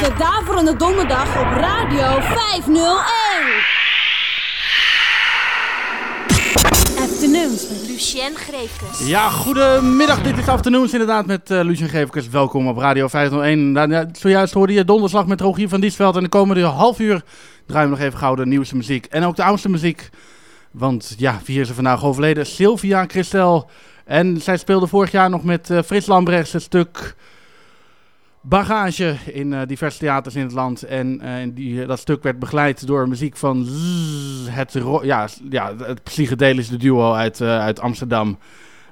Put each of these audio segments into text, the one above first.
de Daverende Donderdag op Radio 501. Afternoons met Lucien Greefkes. Ja, goedemiddag. Dit is Afternoons inderdaad met uh, Lucien Greefkes. Welkom op Radio 501. Nou, ja, zojuist hoorde je donderslag met Rogier van Diesveld. En de komende half uur draaien we nog even gauw de nieuwste muziek. En ook de oudste muziek. Want ja, wie is er vandaag overleden? Sylvia Christel. En zij speelde vorig jaar nog met uh, Frits Lambrechts het stuk bagage in uh, diverse theaters in het land. En uh, die, dat stuk werd begeleid door muziek van het, ja, ja, het psychedelische duo uit, uit Amsterdam.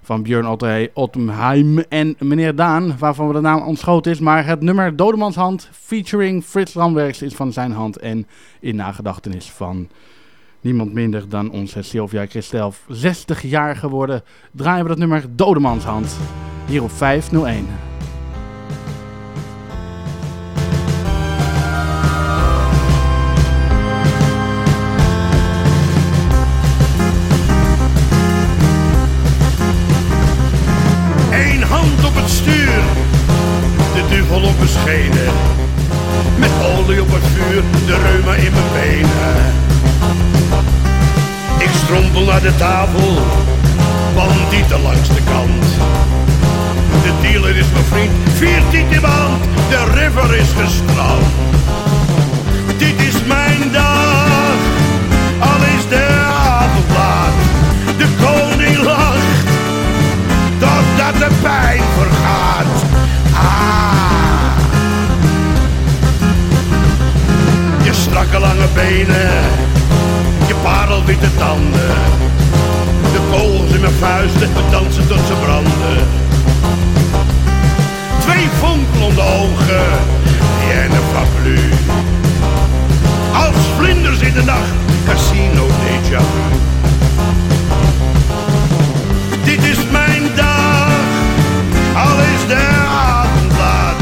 Van Björn Ottenheim en meneer Daan, waarvan we de naam ontschoten is. Maar het nummer Dodemans Hand featuring Frits Lambergs is van zijn hand. En in nagedachtenis van niemand minder dan onze Sylvia Christel. 60 jaar geworden draaien we dat nummer Dodemans Hand. Hier op 501. De tafel, bandieten langs de kant. De dealer is mijn vriend, veertien de river is gestrand. Dit is mijn dag, al is de avond laat. De koning lacht, totdat de pijn vergaat. Ah. Je strakke lange benen, parelwitte tanden. De kogels in mijn vuisten, we dansen tot ze branden. Twee fonkelende ogen, en een fablu. Als vlinders in de nacht, casino déjà vu. Dit is mijn dag, al is de avond laat.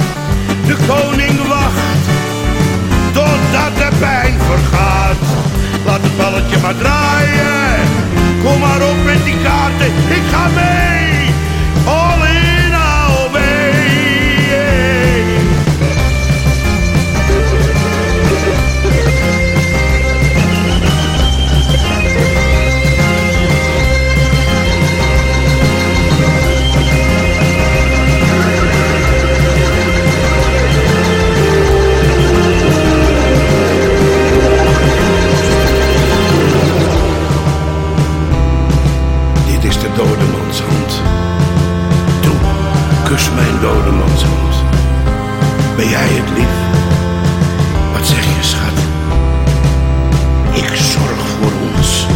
De koning Laat het balletje maar draaien, kom maar op met die kaarten, ik ga mee. Kus mijn dodemanshand. Ben jij het lief? Wat zeg je, schat? Ik zorg voor ons.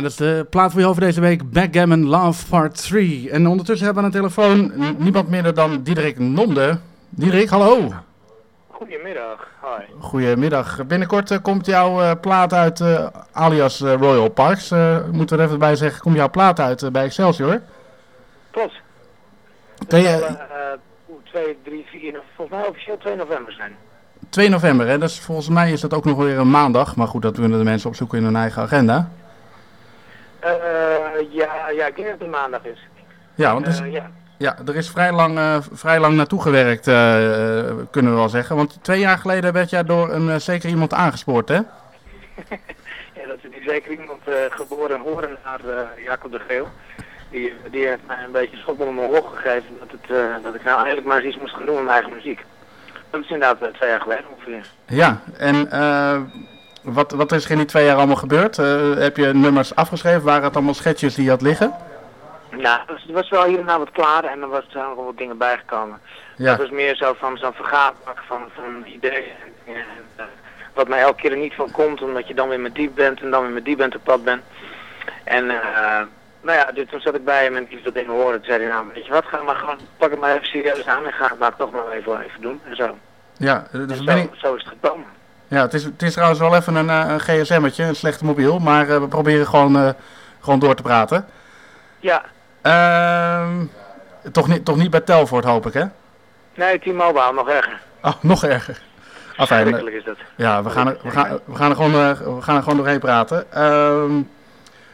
Ja, dat is de plaat voor je over deze week. Backgammon Love Part 3. En ondertussen hebben we aan de telefoon niemand minder dan Diederik Nonde. Diederik, hallo. Goedemiddag, hi. Goedemiddag. Binnenkort eh, komt jouw eh, plaat uit, eh, alias eh, Royal Parks. Eh, moeten we er even bij zeggen, komt jouw plaat uit eh, bij Excelsior. Klopt. Het je, zal, eh, oeh, 2, 3, 4, volgens mij officieel 2 november zijn. 2 november, hè? Dus volgens mij is dat ook nog weer een maandag. Maar goed, dat kunnen de mensen opzoeken in hun eigen agenda. Eh, ja, ja, ik denk dat het maandag is. Ja, want er is, Eh, ja. ja, er is vrij lang, eh, vrij lang naartoe gewerkt, kunnen we wel zeggen. Want twee jaar geleden werd jij door een zeker iemand aangespoord, hè? ja, dat is zeker iemand geboren en horen naar Jacob de Geel. Die, die heeft mij een beetje schop onder mijn rug gegeven dat, het, dat ik nou eigenlijk maar eens iets moest gaan doen met mijn eigen muziek. Dat is inderdaad twee jaar geleden ongeveer. Ja, en eh, wat, wat is er in die twee jaar allemaal gebeurd? Eh, heb je nummers afgeschreven? Waren het allemaal sketches die je had liggen? Nou, het was, wel hier en daar wat klaar en er was- zijn nog wel wat dingen bijgekomen. Ja, Het was meer zo van zo'n vergaarbak van, van ideeën. Eh, wat mij elke keer er niet van komt, omdat je dan weer met die bent en dan weer met die bent op pad bent. En eh, nou ja, dus toen zat ik bij hem en die dat dingen horen. Toen zei hij, nou weet je wat, ga maar gewoon, pak het maar even serieus aan en ga het maar toch maar even, even doen. En zo. ja, dus En ben zo, ik, zo is het gekomen. Ja het, is, het is trouwens wel even een, eh, een gsm'tje, een slechte mobiel. Maar eh, we proberen gewoon, eh, gewoon door te praten. Ja, Ehm, toch, niet, toch niet bij Telvoort, hoop ik, hè? nee, T-Mobile nog erger. Oh, nog erger. Afijn, is dat. Ja, we gaan er, we gaan, we gaan er, gewoon, we gaan er gewoon doorheen praten. Ehm,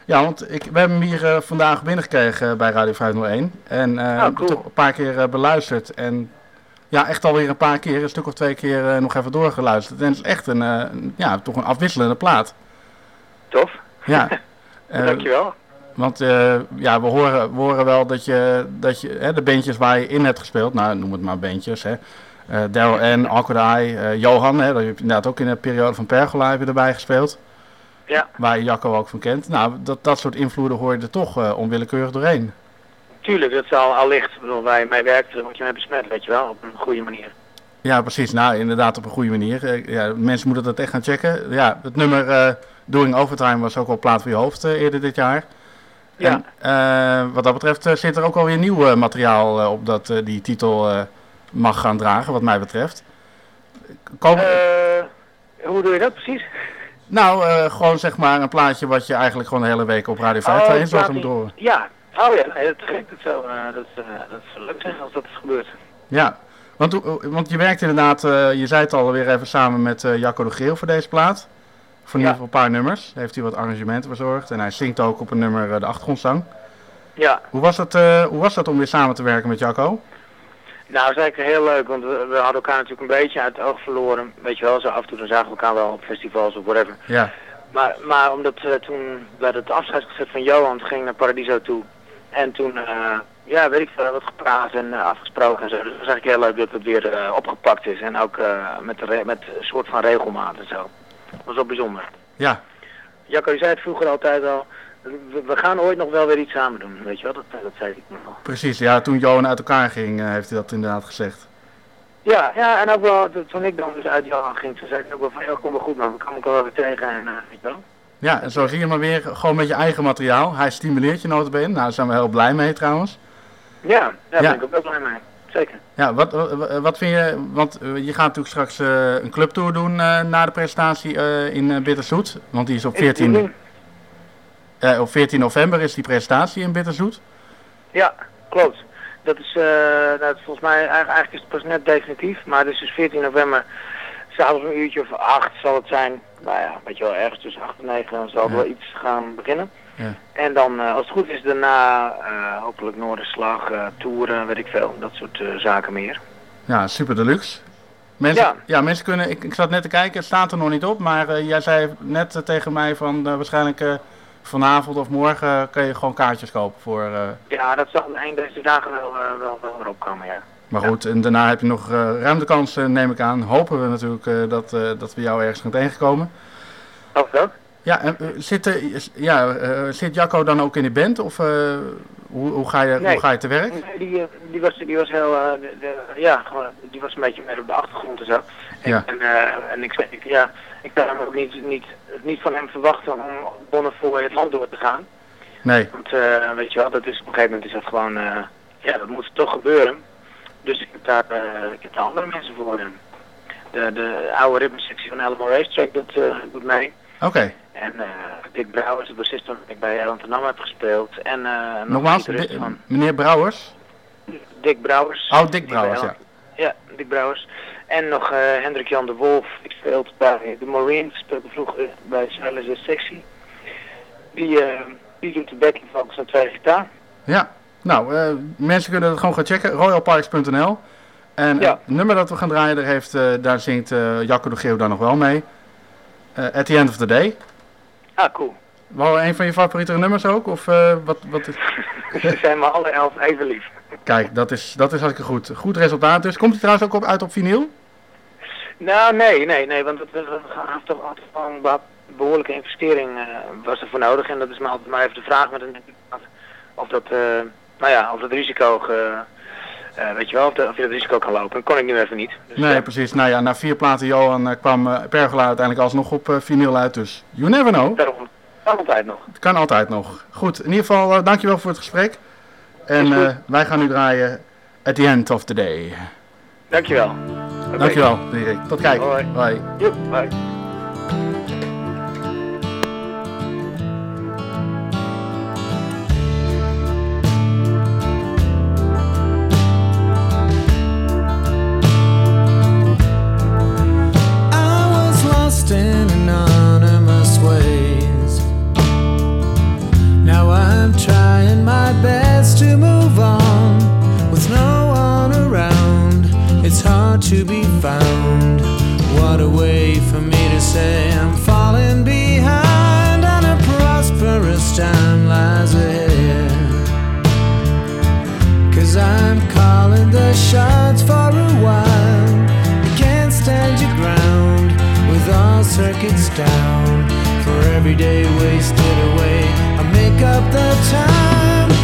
ja, want ik, we hebben hem hier vandaag binnengekregen bij Radio 501. En eh Oh, cool. toch een paar keer beluisterd. En ja, echt alweer een paar keer, een stuk of twee keer eh, nog even doorgeluisterd. En het is echt een, eh, ja, toch een afwisselende plaat. Tof, Ja. Eh, dankjewel. want eh, ja, we horen, we horen wel dat je, dat je hè, de bandjes waar je in hebt gespeeld, nou noem het maar bandjes, hè. Eh Daryl N, eh, Johan, hè, dat heb je inderdaad ook in de periode van Pergola heb je erbij gespeeld. Ja, Waar je Jacco ook van kent. Nou, dat, dat soort invloeden hoor je er toch onwillekeurig doorheen. Tuurlijk, dat zal allicht, ik bedoel, je mee werkt, word je mee besmet, weet je wel, op een goede manier. Ja, precies. Nou, inderdaad op een goede manier. Eh, ja, mensen moeten dat echt gaan checken. Ja, het nummer eh Doing Overtime was ook al plaat voor je hoofd eh, eerder dit jaar. Ja. En wat dat betreft zit er ook alweer nieuw materiaal op dat die titel mag gaan dragen, wat mij betreft. Hoe doe je dat precies? nou, gewoon zeg maar een plaatje wat je eigenlijk gewoon de hele week op Radio 5 Oh, zou moeten horen. Ja, oh ja, nee, dat is gek. Dat zou, eh, dat, eh, dat zou leuk zijn als dat is gebeurd. Ja, want, hoe- want je werkt inderdaad, eh, je zei het alweer even samen met eh, Jacco de Geel voor deze plaat. Voor Ja. een paar nummers. Heeft hij wat arrangementen verzorgd. En hij zingt ook op een nummer eh, de achtergrondzang. Ja, Hoe was, het, eh, hoe was dat om weer samen te werken met Jacco? nou, dat is eigenlijk heel leuk, want we, we hadden elkaar natuurlijk een beetje uit het oog verloren. Weet je wel, zo af en toe dan zagen we elkaar wel op festivals of whatever. Ja, Maar, maar omdat eh, toen bij het afscheidsconcert van Johan ging naar Paradiso toe. En toen, eh, ja, weet ik veel, wat gepraat en eh, afgesproken en zo. Dus het was eigenlijk heel leuk dat het weer eh, opgepakt is. En ook met, met een soort van regelmaat en zo. Dat was wel bijzonder. ja, Jacco, je zei het vroeger altijd al. We, we gaan ooit nog wel weer iets samen doen, weet je wel? Dat, dat zei ik nog wel. precies. Ja, toen Johan uit elkaar ging, heeft hij dat inderdaad gezegd. Ja, ja, en ook wel, toen ik dan dus uit Johan ging, toen zei ik ook wel van, ja, kom maar goed man, we komen elkaar wel weer tegen en, weet je wel? Ja, en zo zie je maar weer, gewoon met je eigen materiaal. Hij stimuleert je notabene. Nou, daar zijn we heel blij mee trouwens. Ja, ja, daar Ja. ben ik ook wel blij mee. Zeker. Ja, wat, wat, wat vind je, want eh, je gaat natuurlijk straks eh, een clubtour doen eh, na de presentatie in Bitterzoet. Want die is op 14, eh, op 14 november is die presentatie in Bitterzoet. Ja, klopt. Dat is, dat is volgens mij, eigenlijk, eigenlijk is het pas net definitief, maar het is dus 14 november, s'avonds een uurtje of acht zal het zijn. Nou ja, weet je wel, ergens tussen 8 en 9 zal Ja. wel iets gaan beginnen. Ja. En dan, eh, als het goed is, daarna eh, hopelijk Noorderslag, eh toeren, weet ik veel, dat soort zaken meer. Ja, super deluxe. Mensen, ja. Ja. mensen kunnen, ik, ik zat net te kijken, het staat er nog niet op, maar jij zei net tegen mij van waarschijnlijk vanavond of morgen kun je gewoon kaartjes kopen voor... Ja, dat zal een deze dagen wel, wel, wel erop komen, ja. Maar goed, en daarna heb je nog eh ruim de kans, eh, neem ik aan. Hopen we natuurlijk eh, dat, dat we jou ergens gaan tegenkomen. Ik ook. Ja, en, zit, ja zit Jacco dan ook in de band? Of hoe, hoe, ga je, Nee. hoe ga je te werk? Nee, die, die, was, die was heel, de, de- ja, gewoon, die was een beetje meer op de achtergrond en zo. En, Ja. en, en ik, ik, ja, ik kan hem ook niet, niet, niet van hem verwachten om bonnen voor het land door te gaan. Nee. Want weet je wel, dat is, op een gegeven moment is dat gewoon, ja, dat moet toch gebeuren. Dus ik heb daar, eh, ik heb daar andere mensen voor. De, de oude ritmesectie van Alamo Racetrack, dat eh, doet mee. Oké. En eh Dick Brouwers, de bassist waarmee ik bij Nam heb gespeeld. En eh nog een Nogmaals, van meneer Brouwers? Dick Brouwers. Oh, Dick die Brouwers, ja. Ja, Dick Brouwers. En nog eh, Hendrik Jan de Wolf. Ik speelde bij de Marines, speelde vroeger bij Silence Sectie. Die, eh, die doet de backing vocals en twee gitaar. Ja. Nou, eh, mensen kunnen het gewoon gaan checken. Royalparks.nl. En Ja. het nummer dat we gaan draaien, daar, heeft, eh, daar zingt eh, Jacco de Geeuw dan nog wel mee. At the end of the day. Ah, cool. Wel een van je favoriete nummers ook? Of wat, wat is... Ze zijn maar alle elf even lief. Kijk, dat is, dat is hartstikke goed. Goed resultaat dus. Komt hij trouwens ook op, uit op vinyl? Nou, nee, nee, nee, want het, het, het toch altijd wel een behoorlijke investering was er voor nodig. En dat is maar altijd maar even de vraag met een of dat, nou ja, of dat risico, ge- eh, weet je wel, of, dat- of je dat risico kan lopen. Dat kon ik nu even niet. Dus, Nee, eh, precies. Nou ja, na vier platen Johan eh, kwam eh, Pergola uiteindelijk alsnog op eh, vinyl uit. Dus you never know. daarom, altijd nog. Het kan altijd nog. Goed, in ieder geval eh, dankjewel voor het gesprek. En eh, wij gaan nu draaien At the End of the Day. Dankjewel. Dankjewel, Erik. Tot kijk. Hoi. Hoi. Joep, bye. I'm trying my best to move on with no one around. It's hard to be found. What a way for me to say I'm falling behind and a prosperous time lies ahead. Cause I'm calling the shots for a while. You can't stand your ground with all circuits down. For every day wasted away, up the time.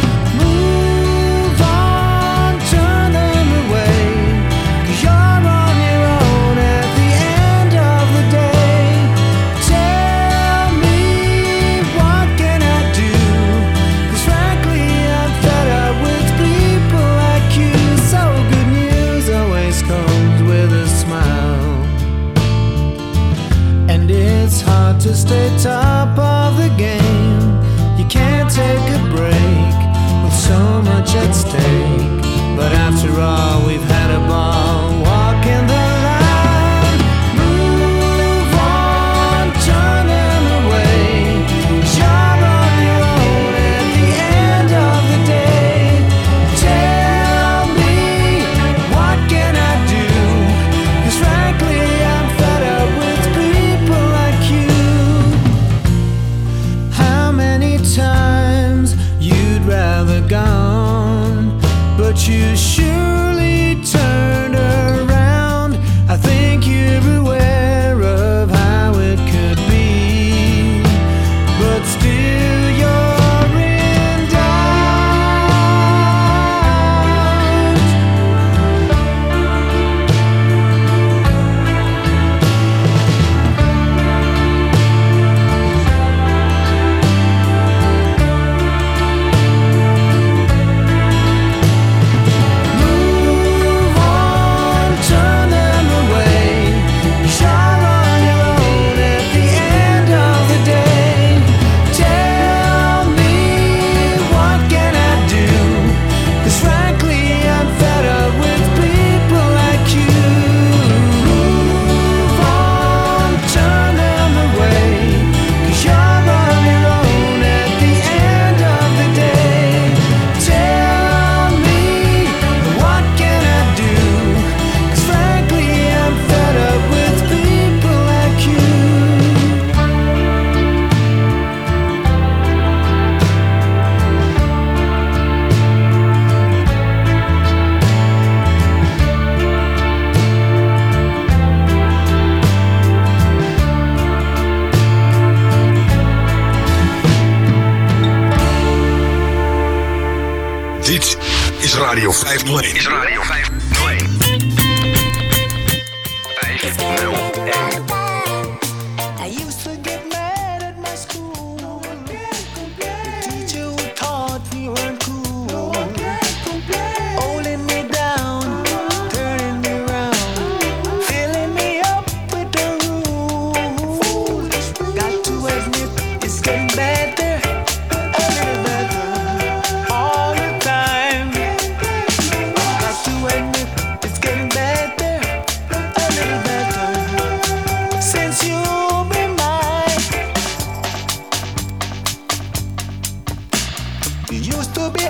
Used to be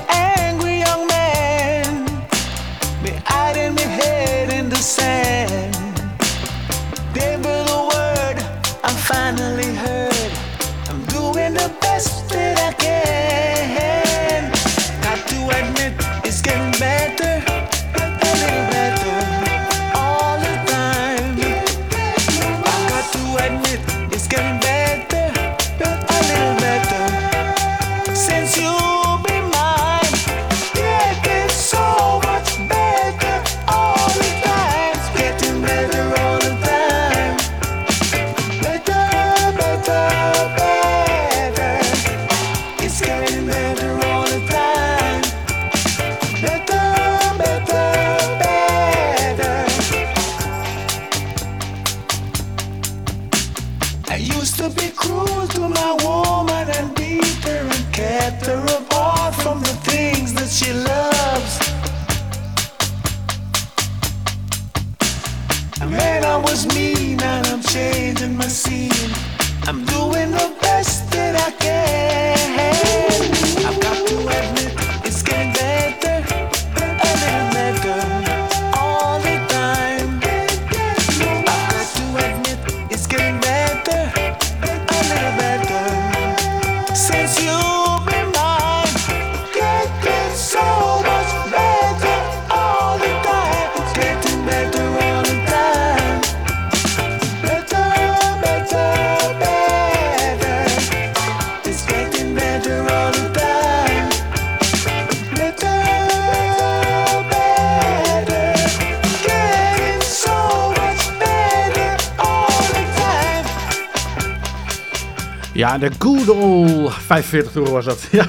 de good old 45 toer was dat. Ja.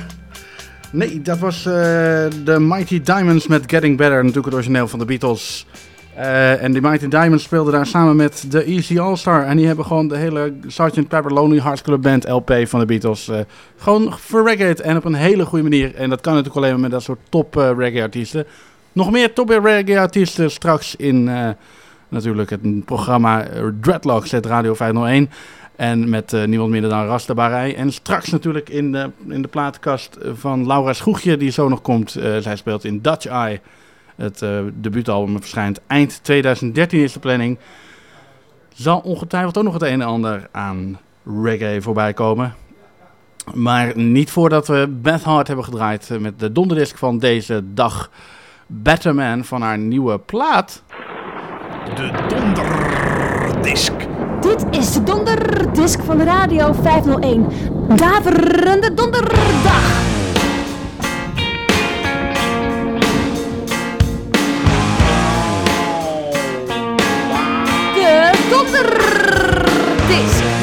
Nee, dat was eh, de Mighty Diamonds met Getting Better. Natuurlijk het origineel van de Beatles. Eh, en die Mighty Diamonds speelden daar samen met de Easy All-Star. En die hebben gewoon de hele Sgt. Pepper Lonely Hearts Club Band LP van de Beatles. eh, gewoon verreggaed en op een hele goede manier. En dat kan natuurlijk alleen maar met dat soort top reggae artiesten. Nog meer top reggae artiesten straks in natuurlijk het programma Dreadlocks, het Radio 501. En met eh, niemand minder dan Rasta Barij. En straks natuurlijk in de, in de platenkast van Laura Schoegje, die zo nog komt. Eh, zij speelt in Dutch Eye. Het eh, debuutalbum verschijnt eind 2013 is de planning. Zal ongetwijfeld ook nog het een en ander aan reggae voorbij komen. Maar niet voordat we Beth Hart hebben gedraaid met de donderdisc van deze dag. Better Man van haar nieuwe plaat. De donderdisc. Dit is de donderdisc van Radio 501. Daverende donderdag. De donderdisc.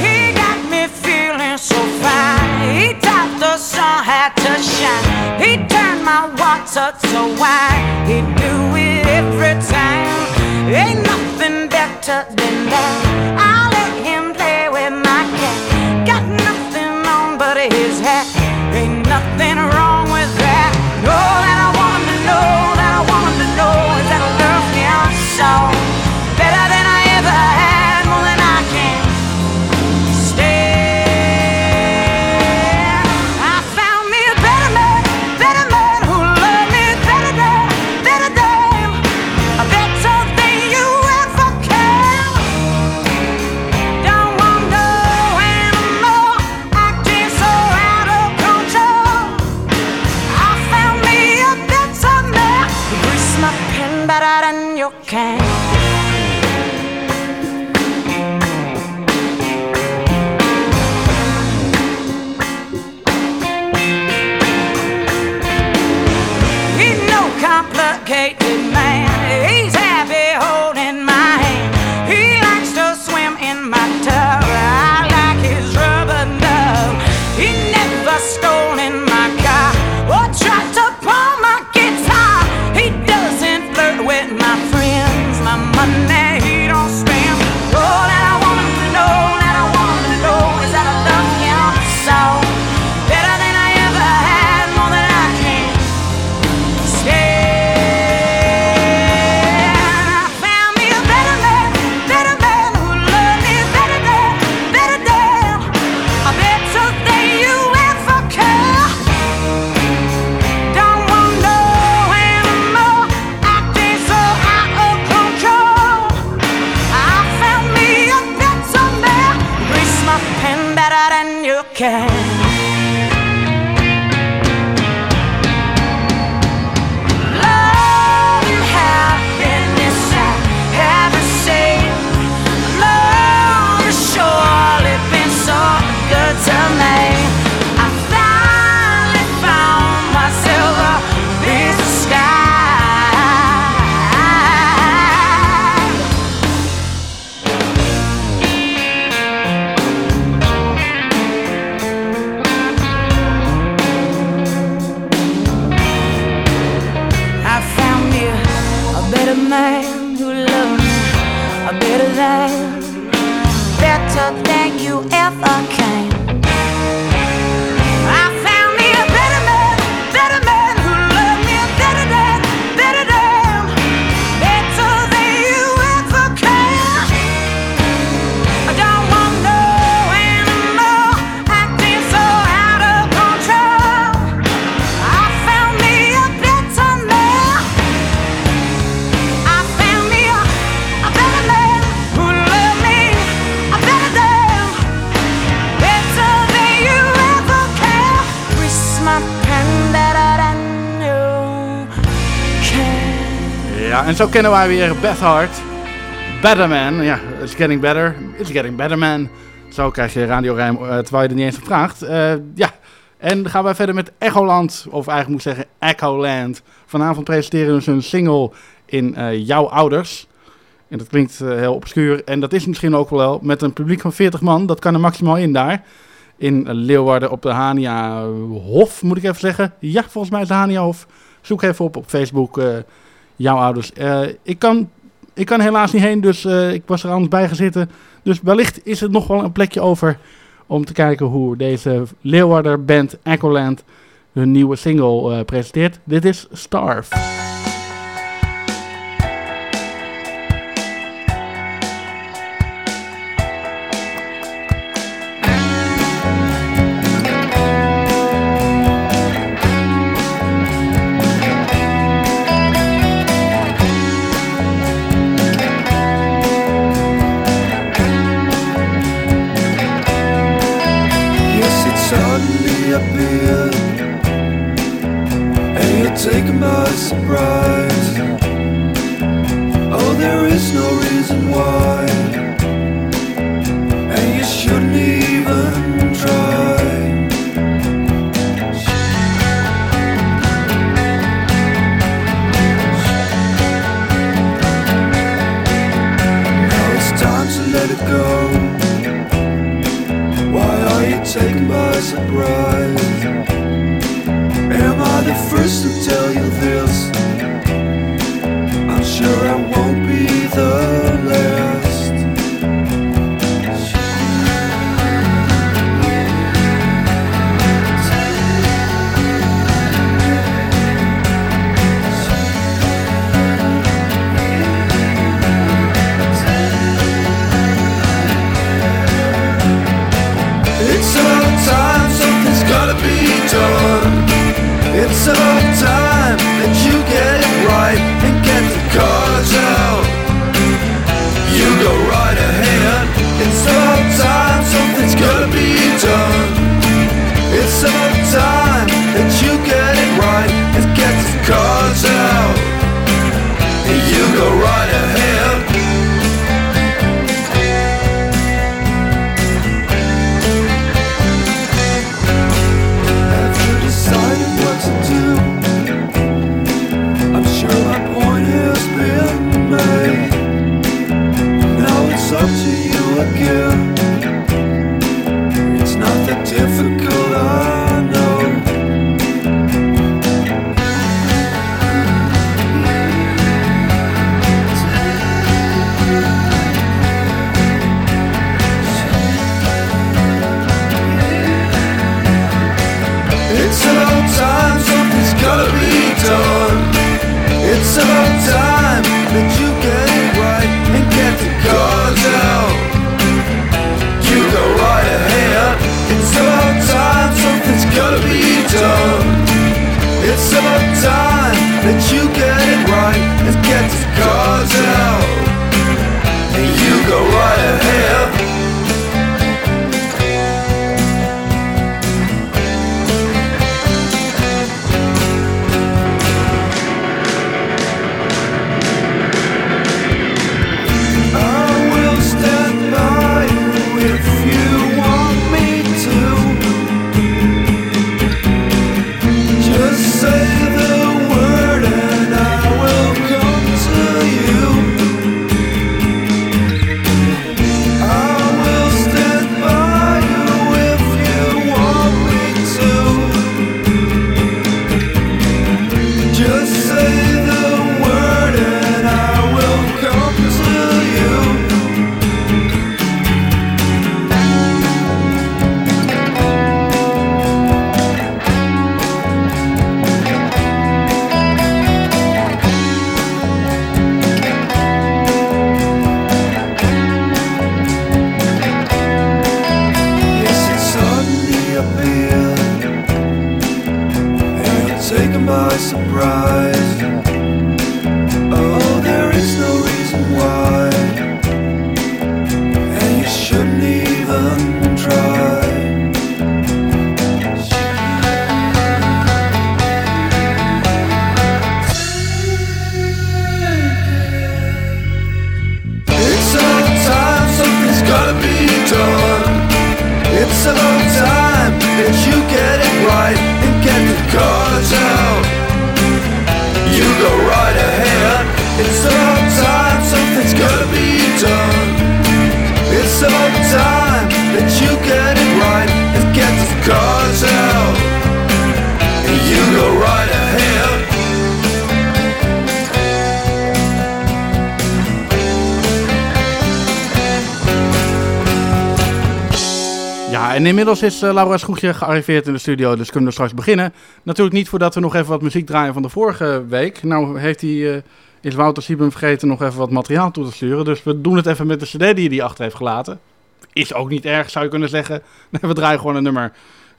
He got me feeling so fine. He taught the sun had to shine. He turned my water so wide. He do it every time. Ain't nothing better than that. zo kennen wij weer Beth Hart. Better Man. Ja, it's getting better. It's getting better man. Zo krijg je radiorijm, uh, terwijl je er niet eens op vraagt. Eh, ja, en dan gaan wij verder met Echoland. Of eigenlijk moet ik zeggen Echoland. Vanavond presenteren ze hun dus single in eh, Jouw Ouders. En dat klinkt heel obscuur. En dat is misschien ook wel met een publiek van 40 man. Dat kan er maximaal in daar. In Leeuwarden op de Hania Hof, moet ik even zeggen. Ja, volgens mij is de Hania Hof. Zoek even op op Facebook jouw ouders. Eh, ik, kan, ik kan helaas niet heen, dus eh, ik was er anders bij gezitten. Dus wellicht is er nog wel een plekje over om te kijken hoe deze Leeuwarder band Echoland hun nieuwe single eh, presenteert. Dit is Starve. Inmiddels is eh, Laura Schoegje gearriveerd in de studio, dus kunnen we straks beginnen. Natuurlijk niet voordat we nog even wat muziek draaien van de vorige week. Nou heeft hij, eh, is Wouter Sieben vergeten nog even wat materiaal toe te sturen. Dus we doen het even met de cd die hij achter heeft gelaten. Is ook niet erg, zou je kunnen zeggen. We draaien gewoon een nummer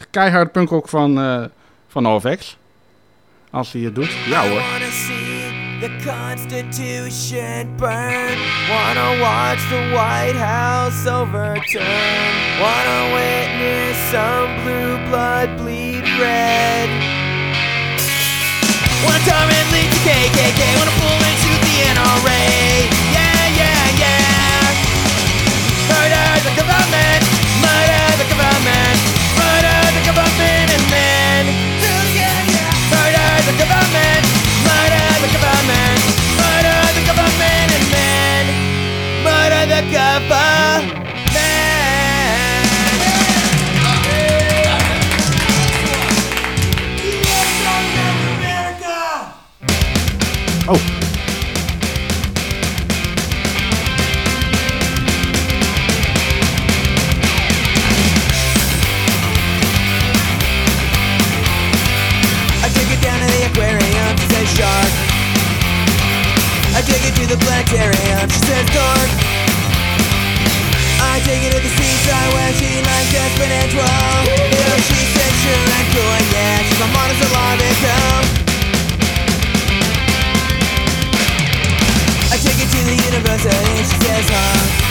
keihard punkrock van, eh van OFX. Als hij het doet. Ja hoor. The Constitution burn. Wanna watch the White House overturn. Wanna witness some blue blood bleed red. Wanna torment lead the KKK. Wanna pull and shoot the NRA. Yeah, yeah, yeah. Murder the government. Murder the government. Murder the government and men. Murder the government. Oh, I take it down to the aquarium, she says shark. I take it to the planetarium, she says dark. Take it to the seaside where she likes exponential. You know, she said sure and cool, yeah, she's a monosyllabic girl. I take it to the university, she says huh.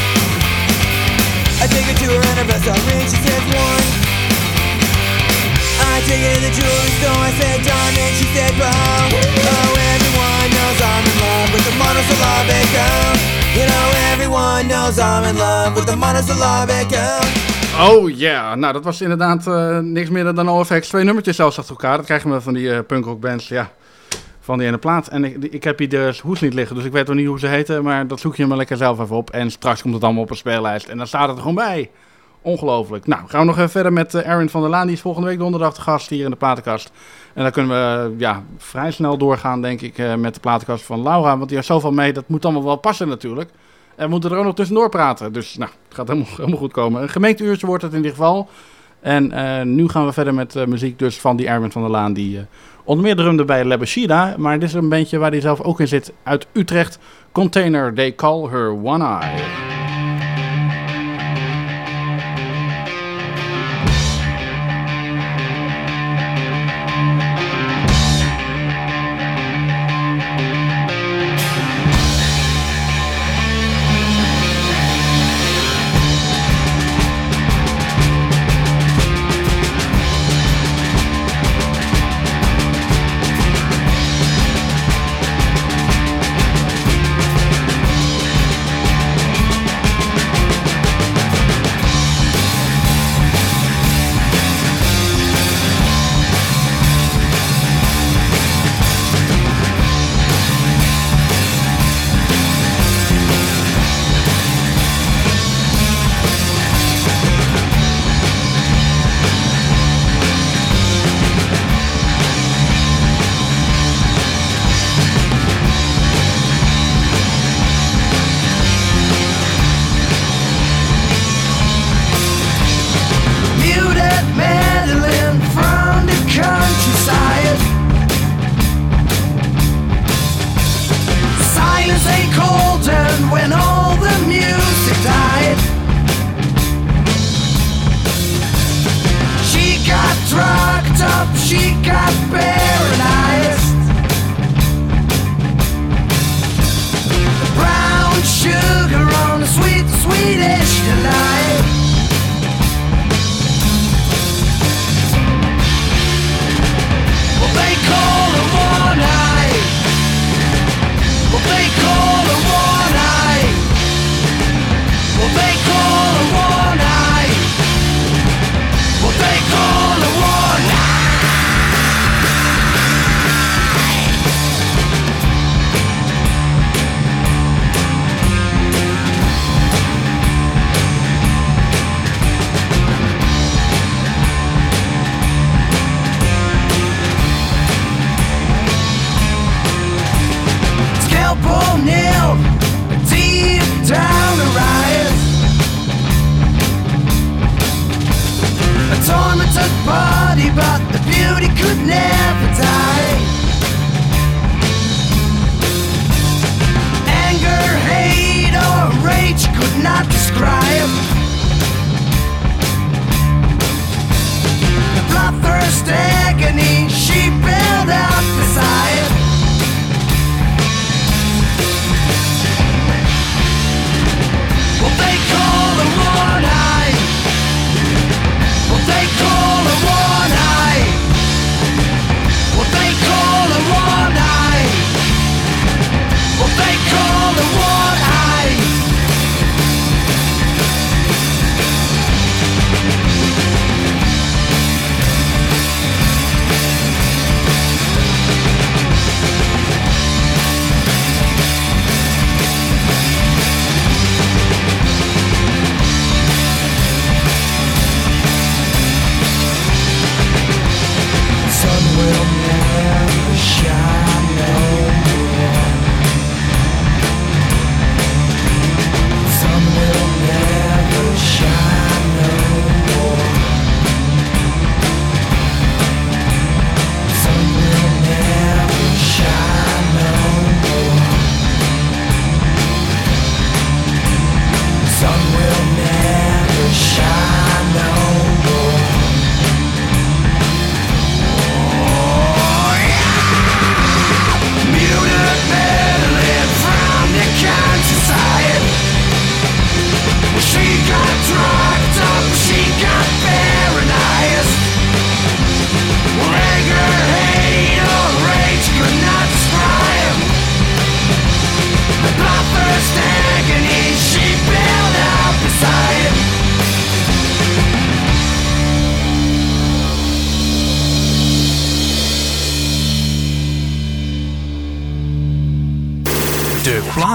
I take her to her anniversary, she says one. I take her to the jewelry store, I said diamond, she said pearl. Oh, everyone knows I'm in love with the monosyllabic girl. You know, everyone knows I'm in love with the. Oh ja, nou dat was inderdaad eh, niks meer dan OFX. Twee nummertjes zelfs achter elkaar. Dat krijgen we van die eh punkrock bands, ja. van die ene plaat. En ik, ik heb hier de hoes niet liggen, dus ik weet nog niet hoe ze heten. Maar dat zoek je maar lekker zelf even op. En straks komt het allemaal op een speellijst. En dan staat het er gewoon bij. Ongelooflijk. Nou, gaan we nog even verder met eh, Erwin van der Laan. Die is volgende week donderdag de gast hier in de platenkast. En dan kunnen we eh, ja, vrij snel doorgaan, denk ik, eh, met de platenkast van Laura. Want die heeft zoveel mee, dat moet allemaal wel passen natuurlijk. En we moeten er ook nog tussendoor praten. Dus nou, het gaat helemaal, helemaal goed komen. Een gemeenteuurtje wordt het in ieder geval. En eh, nu gaan we verder met eh, muziek dus van die Erwin van der Laan. Die eh, onder meer drumde bij Labashida. Maar dit is een bandje waar hij zelf ook in zit. Uit Utrecht. Container, they call her One Eye.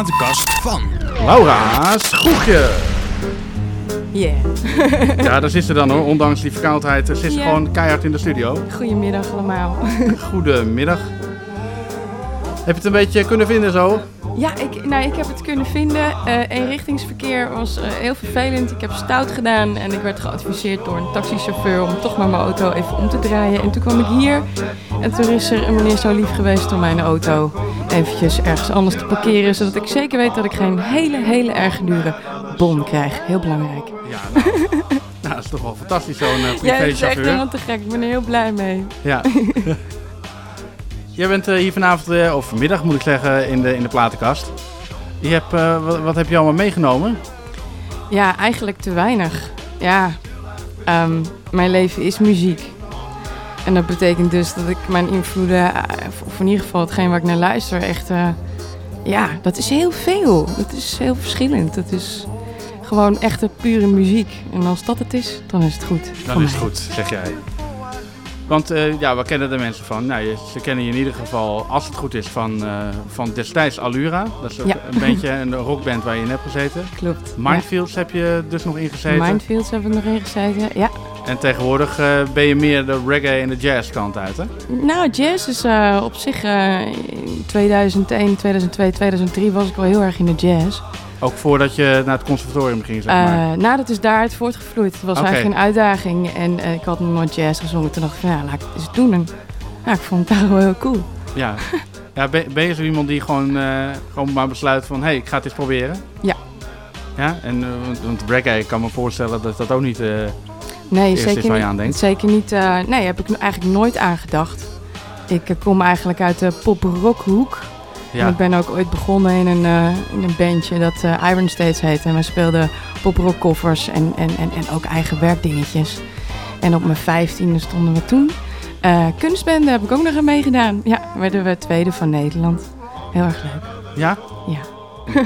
Platenkast van. Laura's Groepje. Yeah. Ja, daar zit ze dan hoor. Ondanks die verkoudheid zit ze Ja. gewoon keihard in de studio. Goedemiddag allemaal. Goedemiddag. Heb je het een beetje kunnen vinden zo? Ja, ik, nou, ik heb het kunnen vinden. Eh eenrichtingsverkeer was eh, heel vervelend. Ik heb stout gedaan en ik werd geadviseerd door een taxichauffeur om toch maar mijn auto even om te draaien. En toen kwam ik hier en toen is er een meneer zo lief geweest om mijn auto eventjes ergens anders te parkeren. Zodat ik zeker weet dat ik geen hele, hele erg dure bon krijg. Heel belangrijk. Ja, nou, nou, dat is toch wel fantastisch zo'n uh, Ja, het is echt privéchauffeur. helemaal te gek. Ik ben er heel blij mee. Ja. Jij bent eh, hier vanavond, eh, of vanmiddag moet ik zeggen, in de, in de platenkast. Je hebt, eh, wat, wat heb je allemaal meegenomen? Ja, eigenlijk te weinig. Ja, ehm, mijn leven is muziek. En dat betekent dus dat ik mijn invloeden, of in ieder geval hetgeen waar ik naar luister, echt... ja, dat is heel veel. Dat is heel verschillend. Dat is gewoon echte pure muziek. En als dat het is, dan is het goed. Dan is het goed, zeg jij. Want eh, ja, waar kennen de mensen van? Nou, ze kennen je in ieder geval, als het goed is, van, eh, van destijds Allura. Dat is ook Ja. een beetje een rockband waar je in hebt gezeten. Klopt. Mindfields heb je dus nog ingezeten. Mindfields heb ik nog ingezeten, ja. En tegenwoordig eh, ben je meer de reggae en de jazz kant uit, hè? Nou, jazz is op zich in 2001, 2002, 2003 was ik wel heel erg in de jazz. Ook voordat je naar het conservatorium ging, zeg maar. Eh, nou, dat is daaruit voortgevloeid. Het was eigenlijk een uitdaging en eh, ik had nog nooit jazz gezongen. Toen dacht ik van, ja, laat ik het eens doen. En ik vond het eigenlijk wel heel cool. Ja. ja ben, ben je zo iemand die gewoon, eh, gewoon maar besluit van... hé, hey, ik ga het eens proberen? Ja. Ja? En, want, reggae, ik kan me voorstellen dat dat ook niet... Nee, Eerst is zeker waar je niet. aan denkt. Zeker niet. nee, heb ik eigenlijk nooit aangedacht. Ik eh, kom eigenlijk uit de pop-rockhoek. Ja. Ik ben ook ooit begonnen in een, eh, in een bandje dat eh, Iron States heet. En we speelden pop-rock covers en, en, en, en ook eigen werkdingetjes. En op mijn vijftiende stonden we toen. Eh kunstbenden heb ik ook nog aan meegedaan. Ja, werden we tweede van Nederland. Heel erg leuk. Ja?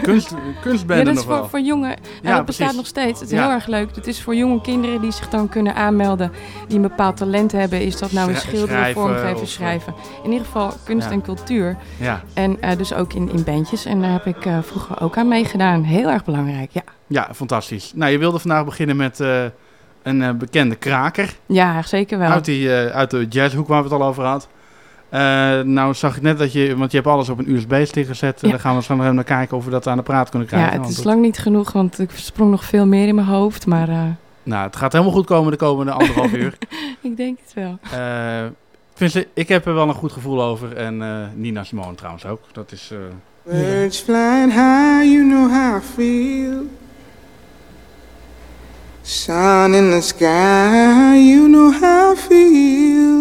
Kunst, kunstbenden ja, dat is voor, voor jonge... Ja, dat bestaat nog steeds. Het is Ja. heel erg leuk. Het is voor jonge kinderen die zich dan kunnen aanmelden. Die een bepaald talent hebben. Is dat nou een schilderen, schrijven vormgeven, of- schrijven. In ieder geval kunst Ja. en cultuur. Ja. En eh, dus ook in, in bandjes. En daar heb ik eh, vroeger ook aan meegedaan. Heel erg belangrijk, ja. ja, fantastisch. Nou, je wilde vandaag beginnen met eh, een eh, bekende kraker. Ja, zeker wel. Uit, die, eh, uit de jazzhoek waar we het al over hadden. Eh, nou zag ik net dat je, want je hebt alles op een USB-stick gezet. Ja. Daar gaan we zo nog even naar kijken of we dat aan de praat kunnen Ja, krijgen. het want is lang niet genoeg, want ik sprong nog veel meer in mijn hoofd. Maar eh, Nou, het gaat helemaal goed komen de komende anderhalf uur. ik denk het wel. Eh, tenminste, ik heb er wel een goed gevoel over. En eh, Nina Simone trouwens ook. Dat is... eh, Birds flying high, you know how I feel. Sun in the sky, you know how I feel.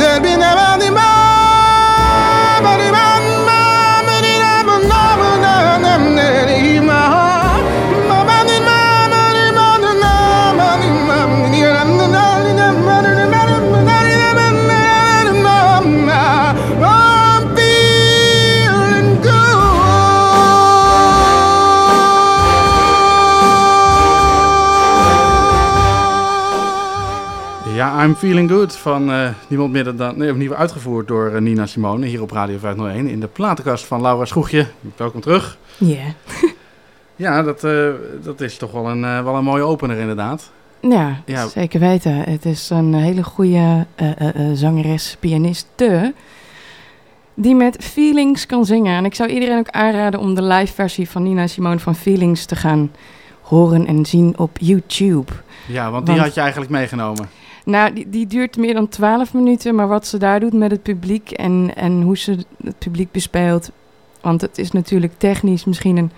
I'm Feeling Good van eh, niemand minder dan... Nee, opnieuw uitgevoerd door eh, Nina Simone hier op Radio 501 in de platenkast van Laura Schroegje. Welkom terug. Ja. Ja, dat, eh, dat is toch wel een, wel een mooie opener inderdaad. Ja, Ja. zeker weten. Het is een hele goede zangeres, pianiste, die met Feelings kan zingen. En ik zou iedereen ook aanraden om de live versie van Nina Simone van Feelings te gaan horen en zien op YouTube. Ja, want die Want- had je eigenlijk meegenomen. Nou, die, duurt meer dan 12 minuten, maar wat ze daar doet met het publiek en, en hoe ze het publiek bespeelt. Want het is natuurlijk technisch misschien een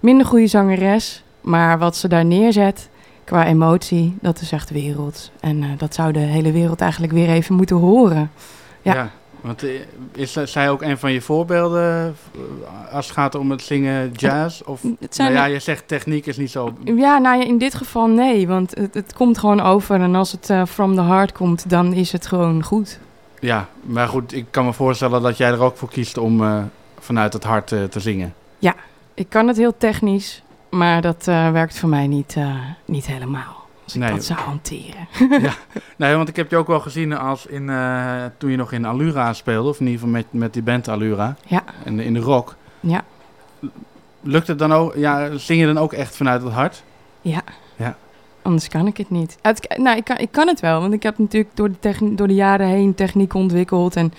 minder goede zangeres, maar wat ze daar neerzet qua emotie, dat is echt wereld. En eh, dat zou de hele wereld eigenlijk weer even moeten horen. Ja. Want eh, is zij ook een van je voorbeelden eh, als het gaat om het zingen jazz? Of, Het zijn nou ja, je zegt techniek is niet zo... Ja, nou ja, in dit geval nee, want het, het komt gewoon over en als het eh, from the heart komt, dan is het gewoon goed. Ja, maar goed, ik kan me voorstellen dat jij er ook voor kiest om vanuit het hart te zingen. Ik kan het heel technisch, maar dat werkt voor mij niet, niet helemaal. Als ik Nee. dat zou hanteren. Nee, want ik heb je ook wel gezien als in, eh, toen je nog in Allura speelde, of in ieder geval met, met die band Allura. Ja. En in de rock. Ja. Lukt het dan ook, ja, zing je dan ook echt vanuit het hart? Ja. Ja. Anders kan ik het niet. Het, nou, ik kan, ik kan het wel, want ik heb natuurlijk door de, techni- door de jaren heen techniek ontwikkeld. En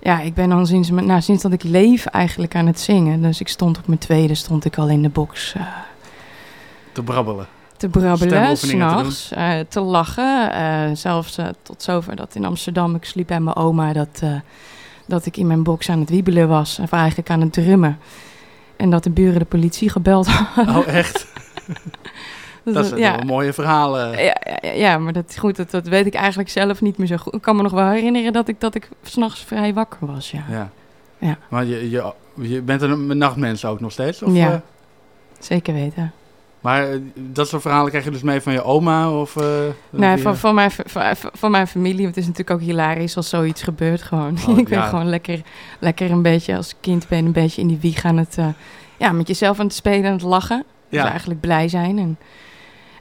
ja, ik ben dan sinds, nou, sinds dat ik leef eigenlijk aan het zingen. Dus ik stond op mijn tweede, stond ik al in de box eh, Te brabbelen. Te brabbelen, Stemoefeningen te s'nachts, eh te lachen. eh, zelfs eh, tot zover dat in Amsterdam, ik sliep bij mijn oma, dat, dat ik in mijn box aan het wiebelen was. Of eigenlijk aan het drummen. En dat de buren de politie gebeld hadden. Oh, echt? Dat is dat- wel een mooie verhalen. Ja, ja, ja, ja, maar dat, goed, dat, dat weet ik eigenlijk zelf niet meer zo goed. Ik kan me nog wel herinneren dat ik, dat ik s'nachts vrij wakker was, ja. Ja. Ja. Maar je, je, je bent een nachtmens ook nog steeds? Of, Ja. Zeker weten. Maar eh, dat soort verhalen krijg je dus mee van je oma? Of, eh, Nee, van, van, mijn, van, van mijn familie. Want het is natuurlijk ook hilarisch als zoiets gebeurt gewoon. Oh, ik ben ja. gewoon lekker, lekker een beetje als kind ben een beetje in die wieg aan het... eh, ja, met jezelf aan het spelen en het lachen. Dus Ja. eigenlijk blij zijn. En,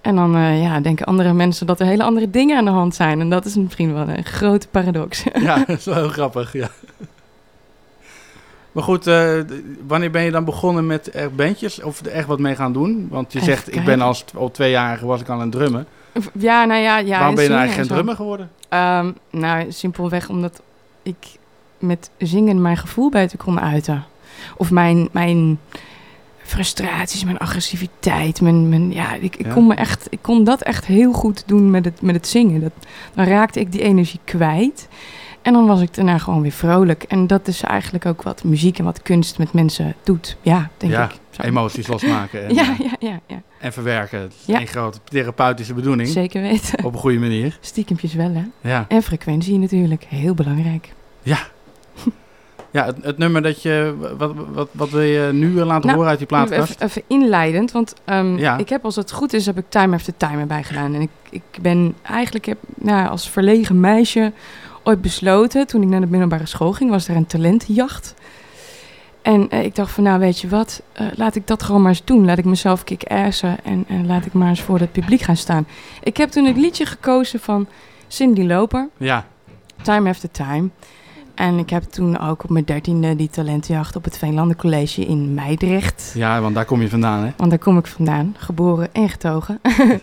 en dan eh, ja, denken andere mensen dat er hele andere dingen aan de hand zijn. En dat is misschien wel een grote paradox. Ja, dat is wel heel grappig, ja. Maar goed, eh, wanneer ben je dan begonnen met er bandjes of er echt wat mee gaan doen? Want je zegt, ik ben als al twee jaar was ik al aan het drummen. ja, nou ja. ja Waarom en ben je nou eigenlijk geen drummer geworden? Ehm, nou, simpelweg omdat ik met zingen mijn gevoel beter kon uiten. Of mijn, mijn frustraties, mijn agressiviteit. Mijn, mijn, ja, ik, ik, Ja. Kon me echt, ik kon dat echt heel goed doen met het, met het zingen. Dat, dan raakte ik die energie kwijt. En dan was ik daarna gewoon weer vrolijk. En dat is eigenlijk ook wat muziek en wat kunst met mensen doet. Ja, denk ja, ik. Zo. emoties losmaken en, Ja, eh, ja, ja, ja. en verwerken. Het is Ja. een grote therapeutische bedoeling. Zeker weten. Op een goede manier. Stiekempjes wel, hè? Ja, En frequentie natuurlijk. Heel belangrijk. ja het, het nummer dat je... Wat, wat, wat wil je nu eh, laten Nou, horen uit die plaatkast? Even, even inleidend, want ehm, Ja. ik heb als het goed is, heb ik Time After Time erbij gedaan. En ik, ik ben eigenlijk heb, nou, als verlegen meisje ooit besloten, toen ik naar de middelbare school ging, was er een talentenjacht. En eh, ik dacht van, nou weet je wat, eh, laat ik dat gewoon maar eens doen. Laat ik mezelf kick-assen en, en laat ik maar eens voor het publiek gaan staan. Ik heb toen het liedje gekozen van Cindy Loper, Ja, Time After Time. En ik heb toen ook op mijn dertiende die talentenjacht op het Veenlanden College in Meidrecht. ja, want daar kom je vandaan, hè? Want daar kom ik vandaan, geboren en getogen.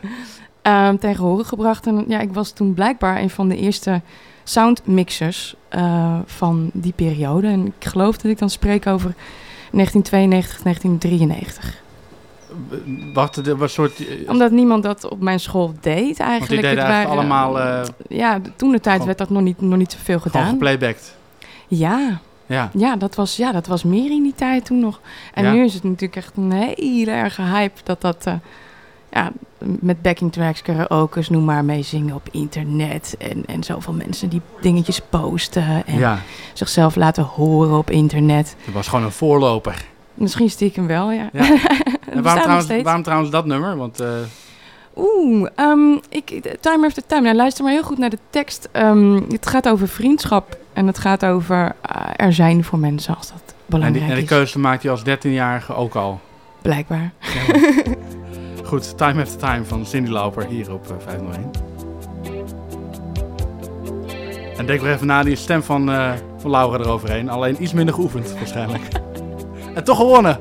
Ehm tegen horen gebracht. En ja, ik was toen blijkbaar een van de eerste soundmixers eh, van die periode. En ik geloof dat ik dan spreek over 1992, 1993. Wat, er was een soort... eh, Omdat niemand dat op mijn school deed eigenlijk. Want die deden Het eigenlijk waren, allemaal eh, Ja, toen de tijd gewoon- werd dat nog niet, nog niet zoveel gewoon gedaan. geplaybacked. Ja, Ja. ja, dat was, ja, dat was meer in die tijd toen nog. En Ja. nu is het natuurlijk echt een hele erge hype dat dat... ja, met backing tracks, karaoke's, noem maar, meezingen op internet. En, en zoveel mensen die dingetjes posten en ja, zichzelf laten horen op internet. het was gewoon een voorloper. Misschien stiekem wel, ja. Ja. En waarom trouwens, waarom trouwens dat nummer? Want eh, Oeh, ehm, ik, time after time. Nou, luister maar heel goed naar de tekst. Ehm, het gaat over vriendschap en het gaat over eh, er zijn voor mensen als dat en, belangrijk die, en die is. keuze maakte je als 13-jarige ook al. Blijkbaar. Goed, Time After Time van Cindy Lauper hier op eh, 501. En denk maar even na die stem van, eh, van Laura eroverheen. Alleen iets minder geoefend waarschijnlijk. en toch gewonnen.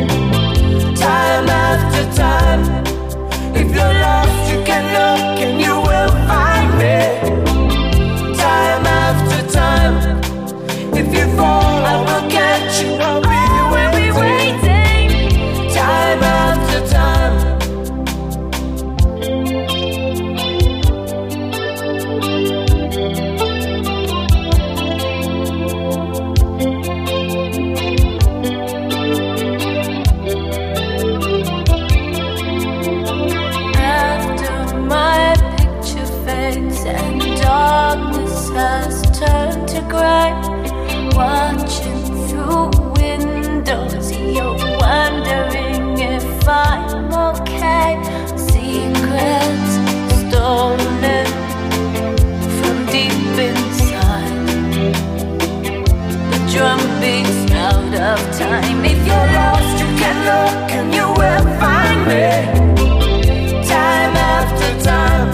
To watching through windows, you're wondering if I'm okay. Secrets stolen from deep inside. The drum beats out of time. If you're lost, you can look and you will find me time after time.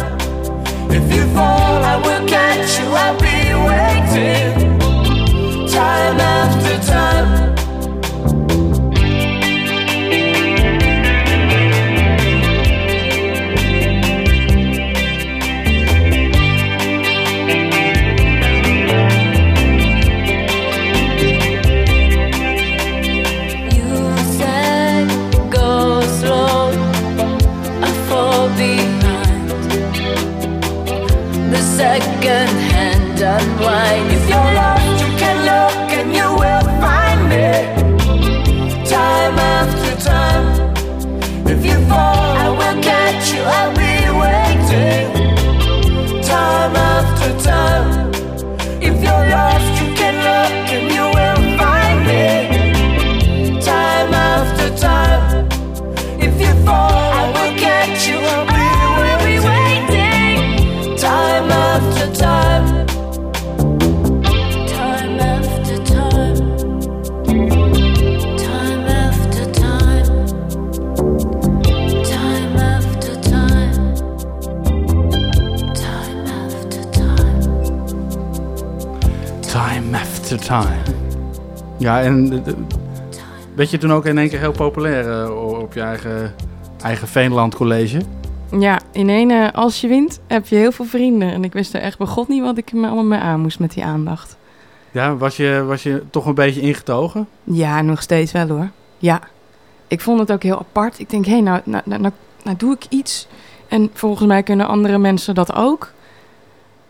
If you fall, I will catch you. I'll dancing. Unwind. Ja, en eh, werd je toen ook in één keer heel populair eh, op je eigen, eigen Veenland College? Ja, in één, eh, als je wint, heb je heel veel vrienden. En ik wist er echt bij God niet wat ik me allemaal mee aan moest met die aandacht. Ja, was je, was je toch een beetje ingetogen? Ja, nog steeds wel hoor. Ja. Ik vond het ook heel apart. Ik denk, hé, hey, nou, nou, nou, nou, nou doe ik iets. En volgens mij kunnen andere mensen dat ook.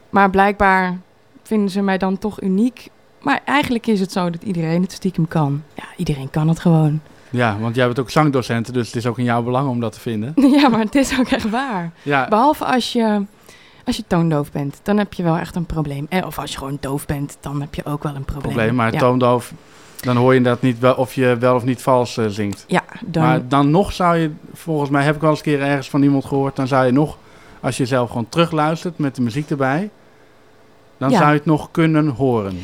Maar blijkbaar vinden ze mij dan toch uniek. Maar eigenlijk is het zo dat iedereen het stiekem kan. Ja, iedereen kan het gewoon. Ja, want jij bent ook zangdocent, dus het is ook in jouw belang om dat te vinden. ja, maar het is ook echt waar. Ja, Behalve als je, als je toondoof bent, dan heb je wel echt een probleem. Eh, Of als je gewoon doof bent, dan heb je ook wel een probleem. probleem, maar ja. toondoof, dan hoor je dat niet wel, of je wel of niet vals eh, zingt. Ja, dan, Maar dan nog zou je, volgens mij heb ik al eens een keer ergens van iemand gehoord, dan zou je nog, als je zelf gewoon terugluistert met de muziek erbij, dan Ja. zou je het nog kunnen horen.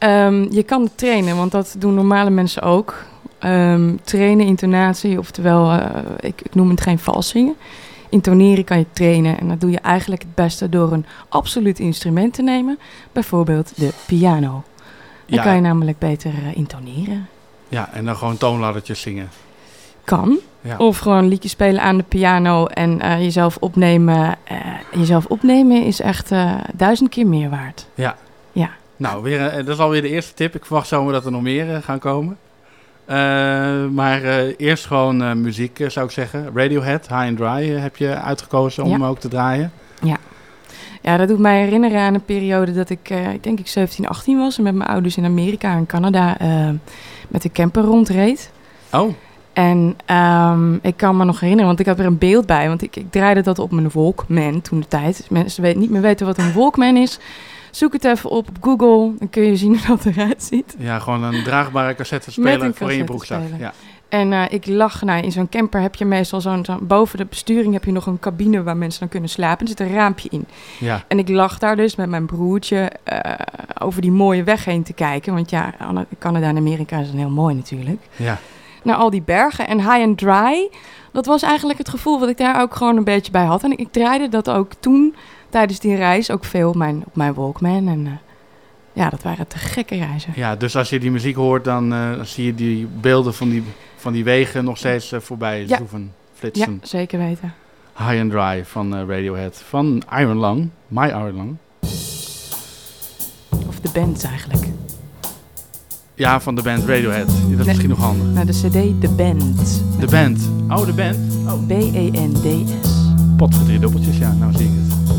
Ehm, je kan het trainen, want dat doen normale mensen ook. Ehm, trainen, intonatie, oftewel, eh, ik, ik noem het geen vals zingen. Intoneren kan je trainen en dat doe je eigenlijk het beste door een absoluut instrument te nemen. Bijvoorbeeld de piano. Dan Ja. kan je namelijk beter eh, intoneren. Ja, en dan gewoon toonladdertjes zingen. Kan. Ja. Of gewoon liedjes spelen aan de piano en eh, jezelf opnemen. Jezelf opnemen is echt duizend keer meer waard. Ja. Ja. Nou, weer, eh, dat is alweer de eerste tip. Ik verwacht zomaar dat er nog meer eh, gaan komen. Eh, maar eerst gewoon muziek, zou ik zeggen. Radiohead, High and Dry heb je uitgekozen om Ja. ook te draaien. Ja, dat doet mij herinneren aan een periode dat ik, ik denk ik 17, 18 was. En met mijn ouders in Amerika en Canada met de camper rondreed. Oh, En ehm, ik kan me nog herinneren, want ik heb er een beeld bij. Want ik, ik draaide dat op mijn Walkman toen de tijd. Mensen weet, niet meer weten wat een Walkman is. Zoek het even op op Google. Dan kun je zien hoe dat eruit ziet. ja, gewoon een draagbare cassettespeler Met een voor in je broekzak. Ja. En eh, ik lag, nou, in zo'n camper heb je meestal zo'n, boven de besturing heb je nog een cabine waar mensen dan kunnen slapen. Er zit een raampje in. ja. En ik lag daar dus met mijn broertje eh, over die mooie weg heen te kijken. Want ja, Canada en Amerika is dan heel mooi natuurlijk. ja. Naar al die bergen en high and dry. Dat was eigenlijk het gevoel wat ik daar ook gewoon een beetje bij had. En ik, ik draaide dat ook toen tijdens die reis ook veel op mijn, op mijn Walkman. En eh, ja, dat waren te gekke reizen. Ja, dus als je die muziek hoort, dan eh, zie je die beelden van die, van die wegen nog steeds eh, voorbij Ja. zoeven, Ja, flitsen. zeker weten. High and Dry van Radiohead. Van Iron Lung, My Iron Lung. Of de band eigenlijk. Ja, van de band Radiohead. Dat is misschien nog handig. Nou, de cd De Band. De band. Oh, de band. Oh. B-E-N-D-S. Pot voor drie dubbeltjes, ja, nou zie ik het.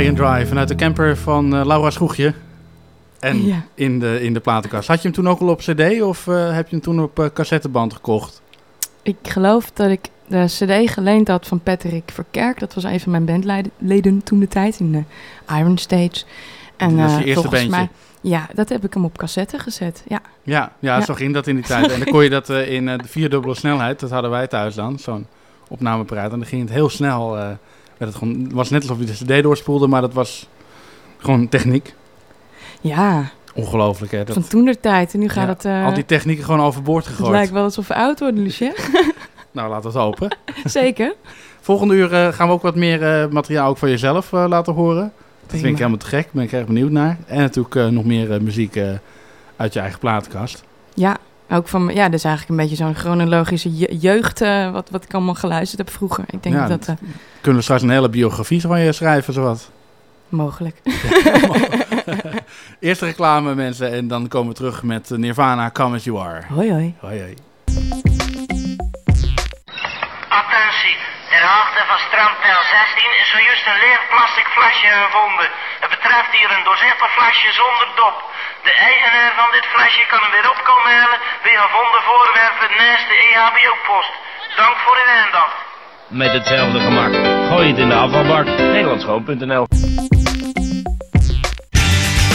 High and Dry vanuit de camper van eh, Laura Schroegje. En Ja. in, de, in de platenkast. Had je hem toen ook al op cd of eh, heb je hem toen op eh, cassetteband gekocht? Ik geloof dat ik de cd geleend had van Patrick Verkerk. Dat was een van mijn bandleden toen de tijd in de Iron Stage. En Dat is je eerste bandje? mij, ja, dat heb ik hem op cassette gezet. Ja, Ja, ja, Ja. zo ging dat in die tijd. En dan kon je dat in de vierdubbele snelheid, dat hadden wij thuis dan, zo'n opnameapparaat. En dan ging het heel snel. Het, gewoon, het was net alsof je de cd doorspoelde, maar dat was gewoon techniek. ja Ongelooflijk hè. Dat, van toen de tijd. En nu gaat ja, het... eh, al die technieken gewoon overboord het gegooid. lijkt wel alsof we oud worden, Lucien. Nou, laten we het hopen. Zeker. Volgende uur eh, gaan we ook wat meer eh, materiaal ook van jezelf eh, laten horen. Dat vind ik helemaal te gek. Daar ben ik erg benieuwd naar. En natuurlijk eh, nog meer eh, muziek eh, uit je eigen platenkast. Ja, ook van... Ja, dat is eigenlijk een beetje zo'n chronologische je- jeugd... eh, wat, wat ik allemaal geluisterd heb vroeger. Ik denk Ja, dat dat... Kunnen we straks een hele biografie van je schrijven, zowat. mogelijk. Eerste reclame, mensen. En dan komen we terug met Nirvana, Come As You Are. Hoi, hoi. Hoi, hoi. Attentie, ter hoogte van strandpijl 16 is zojuist een leeg plastic flesje gevonden. Het betreft hier een doorzichtig flesje zonder dop. De eigenaar van dit flesje kan hem weer op komen halen bij gevonden voorwerpen naast de EHBO-post. Dank voor uw aandacht. Met hetzelfde gemak. Gooi het in de afvalbak. Nederlandschoon.nl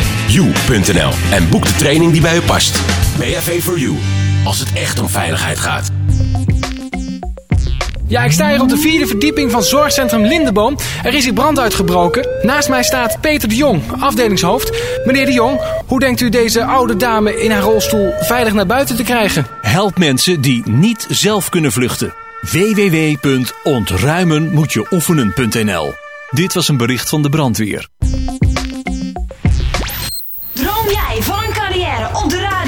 www.bav-4-u.nl en boek de training die bij u past. BHV for You, als het echt om veiligheid gaat. Ja, ik sta hier op de vierde verdieping van Zorgcentrum Lindeboom. Er is hier brand uitgebroken. Naast mij staat Peter de Jong, afdelingshoofd. Meneer de Jong, hoe denkt u deze oude dame in haar rolstoel veilig naar buiten te krijgen? Help mensen die niet zelf kunnen vluchten. www.ontruimenmoetjeoefenen.nl Dit was een bericht van de brandweer.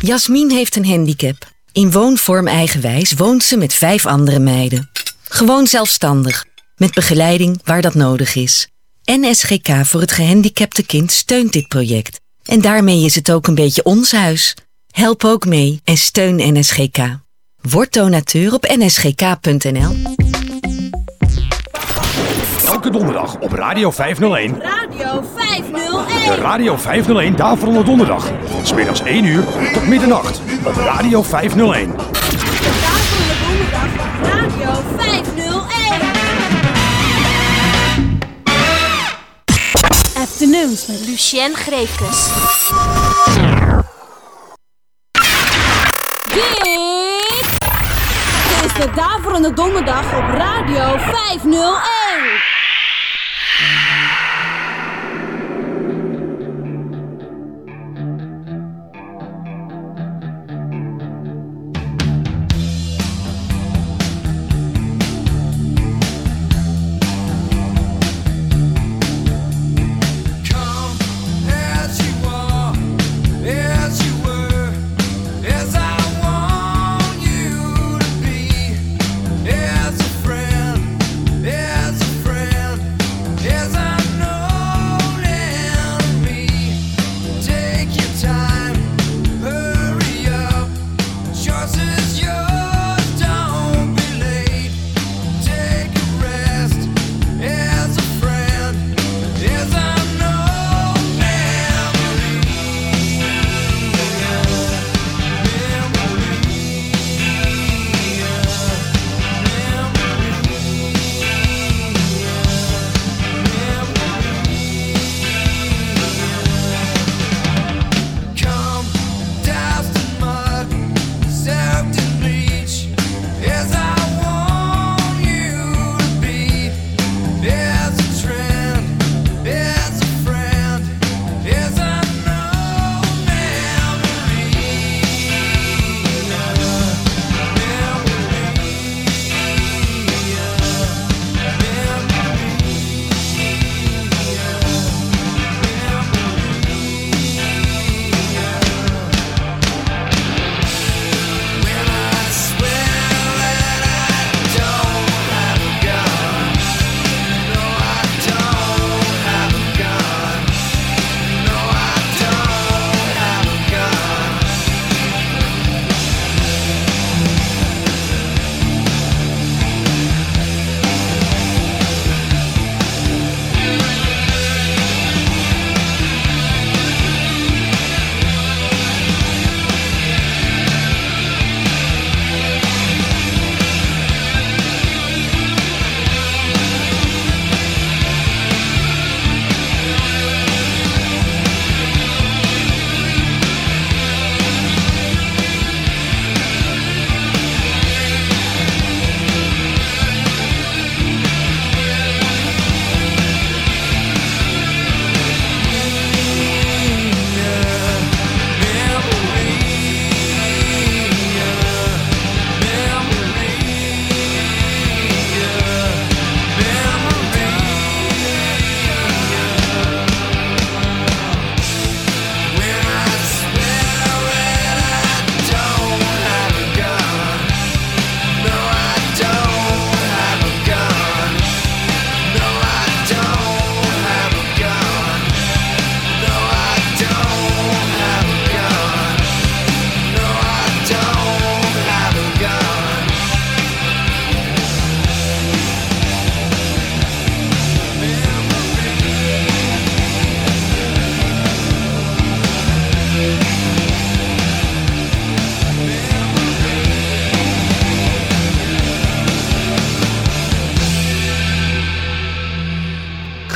Jasmin heeft een handicap. In woonvorm eigenwijs woont ze met vijf andere meiden. Gewoon zelfstandig, met begeleiding waar dat nodig is. NSGK voor het gehandicapte kind steunt dit project. En daarmee is het ook een beetje ons huis. Help ook mee en steun NSGK. Word donateur op nsgk.nl. Elke donderdag op Radio 501. Radio 501. De Radio 501 Daverende Donderdag. Van 's middags 1 uur tot middernacht. Op Radio 501. Radio 501. Afternoons met Lucien Greefkes. Dit is de Daverende Donderdag op Radio 501.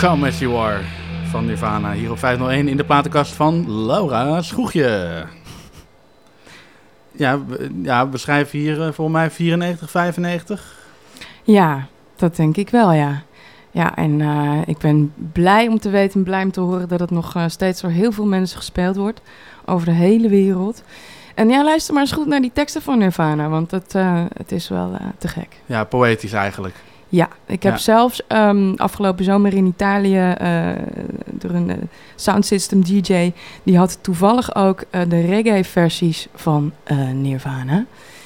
Come As You Are van Nirvana. Hier op 501 in de platenkast van Laura Schroegje. Ja, we, ja, we schrijven hier eh, voor mij 94, 95. Ja, dat denk ik wel, ja. Ja, en eh, ik ben blij om te weten en blij om te horen dat het nog eh, steeds door heel veel mensen gespeeld wordt. Over de hele wereld. En ja, luister maar eens goed naar die teksten van Nirvana, want het, het is wel te gek. Ja, poëtisch eigenlijk. Ja, ik heb Ja. zelfs ehm, afgelopen zomer in Italië eh, door een eh, sound system DJ, die had toevallig ook eh, de reggae-versies van Nirvana.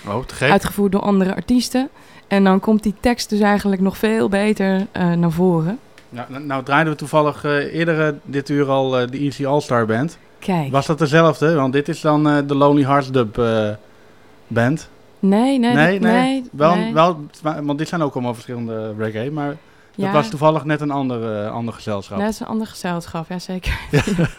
Oh, te gek. Uitgevoerd door andere artiesten. En dan komt die tekst dus eigenlijk nog veel beter naar voren. Ja, nou, nou draaiden we toevallig eerder dit uur al de Easy All-Star Band. Kijk. Was dat dezelfde? Want dit is dan de Lonely Hearts Dub Band. Nee, nee, nee, dat- nee, Wel, nee. wel, want dit zijn ook allemaal verschillende reggae, maar Ja. dat was toevallig net een ander, eh, ander gezelschap. Dat is een ander gezelschap, ja zeker.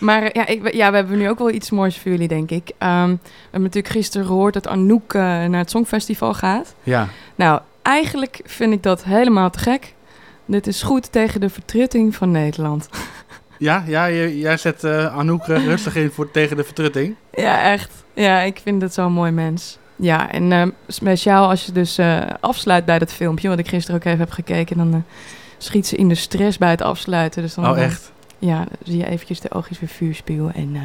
maar ja, ik, ja, we hebben nu ook wel iets moois voor jullie, denk ik. Ehm, we hebben natuurlijk gisteren gehoord dat Anouk eh, naar het Songfestival gaat. Ja. Nou, eigenlijk vind ik dat helemaal te gek. Dit is goed tegen de vertrutting van Nederland. Ja, ja jij zet eh, Anouk eh, rustig in voor, tegen de vertrutting. Ja, echt. Ja, ik vind het zo'n mooi mens. Ja, en ehm, speciaal als je dus eh, afsluit bij dat filmpje, wat ik gisteren ook even heb gekeken, dan eh, schiet ze in de stress bij het afsluiten. Dus dan, Oh, eh, echt? ja, dan zie je eventjes de oogjes weer vuur spuwen en, eh,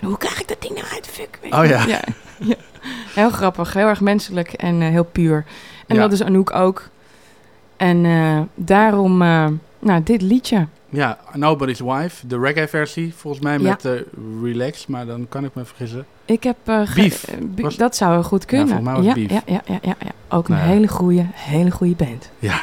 en hoe krijg ik dat ding nou uit? Fuck. je Oh, ja. ja. ja. Heel grappig, heel erg menselijk en eh, heel puur. En Ja. dat is Anouk ook. En eh, daarom, eh, nou, dit liedje. Ja, Nobody's Wife, de reggae-versie, volgens mij Ja. met eh, Relax, maar dan kan ik me vergissen. Ik heb... eh, Beef. eh, Was- dat zou goed kunnen. volgens mij was ja, Beef. ja, ja, ja, ja, ja. Ook een Nou ja. hele goede, hele goede band. Ja.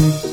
I'm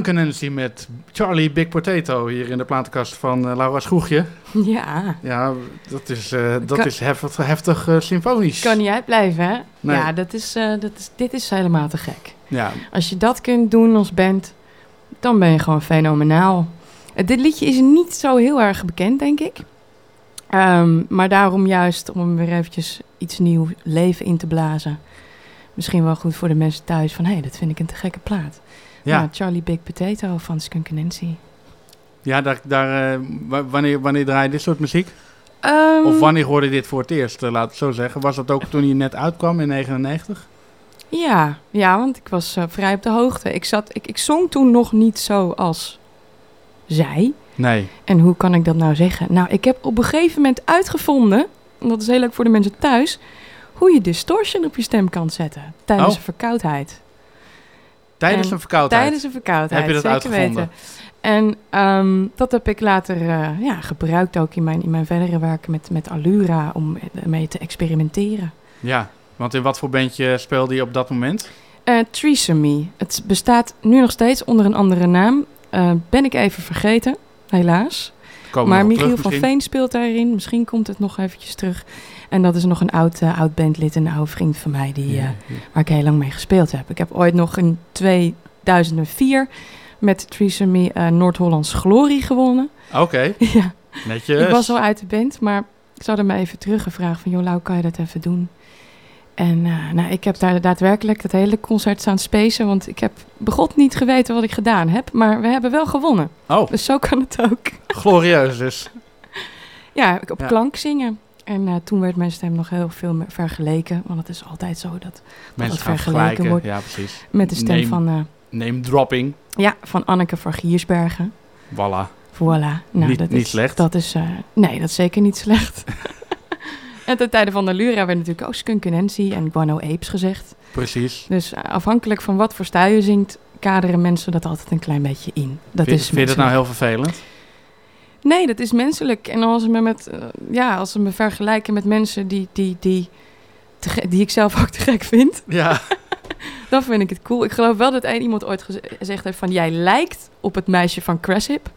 Skankenency met Charlie Big Potato hier in de platenkast van eh, Laura Schroegje. Ja. Ja, dat is, eh, dat Kan- is heftig, heftig eh, symfonisch. Kan niet uitblijven, hè? Nee. Ja, dat is, dat is, dit is helemaal te gek. Ja, Als je dat kunt doen als band, dan ben je gewoon fenomenaal. Dit liedje is niet zo heel erg bekend, denk ik. Ehm, maar daarom juist om weer eventjes iets nieuw leven in te blazen. Misschien wel goed voor de mensen thuis van... hé, hey, dat vind ik een te gekke plaat. Ja. Nou, Charlie Big Potato van Skunk Nancy. ja daar, daar, eh, wa- wanneer, wanneer draai je dit soort muziek? Ehm, Of wanneer hoorde je dit voor het eerst, eh, laat het zo zeggen? Was dat ook toen je net uitkwam in 99? Ja, ja, want ik was eh, vrij op de hoogte. Ik, zat, ik, ik zong toen nog niet zo als zij. Nee. En hoe kan ik dat nou zeggen? Nou, ik heb op een gegeven moment uitgevonden, en dat is heel leuk voor de mensen thuis, hoe je distortion op je stem kan zetten tijdens Oh. verkoudheid. Tijdens En een verkoudheid? Tijdens een verkoudheid, Heb je dat zeker uitgevonden? weten. En ehm, dat heb ik later eh, ja, gebruikt ook in mijn, in mijn verdere werk met, met Allura om ermee te experimenteren. Ja, want in wat voor bandje speelde je op dat moment? Eh Threesome. Het bestaat nu nog steeds onder een andere naam. Eh, ben ik even vergeten, helaas. Komen maar Michiel terug van? Veen speelt daarin. Misschien komt het nog eventjes terug. En dat is nog een oud, eh, oud bandlid, een oude vriend van mij, die, eh, waar ik heel lang mee gespeeld heb. Ik heb ooit nog in 2004 met Threesome eh, Noord-Hollands Glorie gewonnen. Oké, Ja. netjes. Ik was al uit de band, maar ze hadden me even teruggevraagd van... joh, Lau, kan je dat even doen? En eh, nou, ik heb daar daadwerkelijk het hele concert staan spacen... want ik heb begot niet geweten wat ik gedaan heb... maar we hebben wel gewonnen. Oh. Dus zo kan het ook. Glorieus dus. Ja, op Ja. klank zingen. En eh, toen werd mijn stem nog heel veel vergeleken. Want het is altijd zo dat, dat Mensen het vergeleken wordt... Ja, precies. met de stem Name- van... Name dropping. ja, van Anneke van Giersbergen. Voilà. Voilà. Nou, Niet- dat niet is, slecht. Dat is, nee, dat is zeker niet slecht. en ten tijde van de Lura werd natuurlijk ook Skunk Nancy en Guano Apes gezegd. Precies. Dus afhankelijk van wat voor stijl je zingt, kaderen mensen dat altijd een klein beetje in. Dat vind, is vind je dat nou heel vervelend? Nee, dat is menselijk. En als ze me, met, eh, ja, als ze me vergelijken met mensen die, die, die, die ik zelf ook te gek vind, Ja. dan vind ik het cool. Ik geloof wel dat één iemand ooit geze- gezegd heeft van... jij lijkt op het meisje van Craship.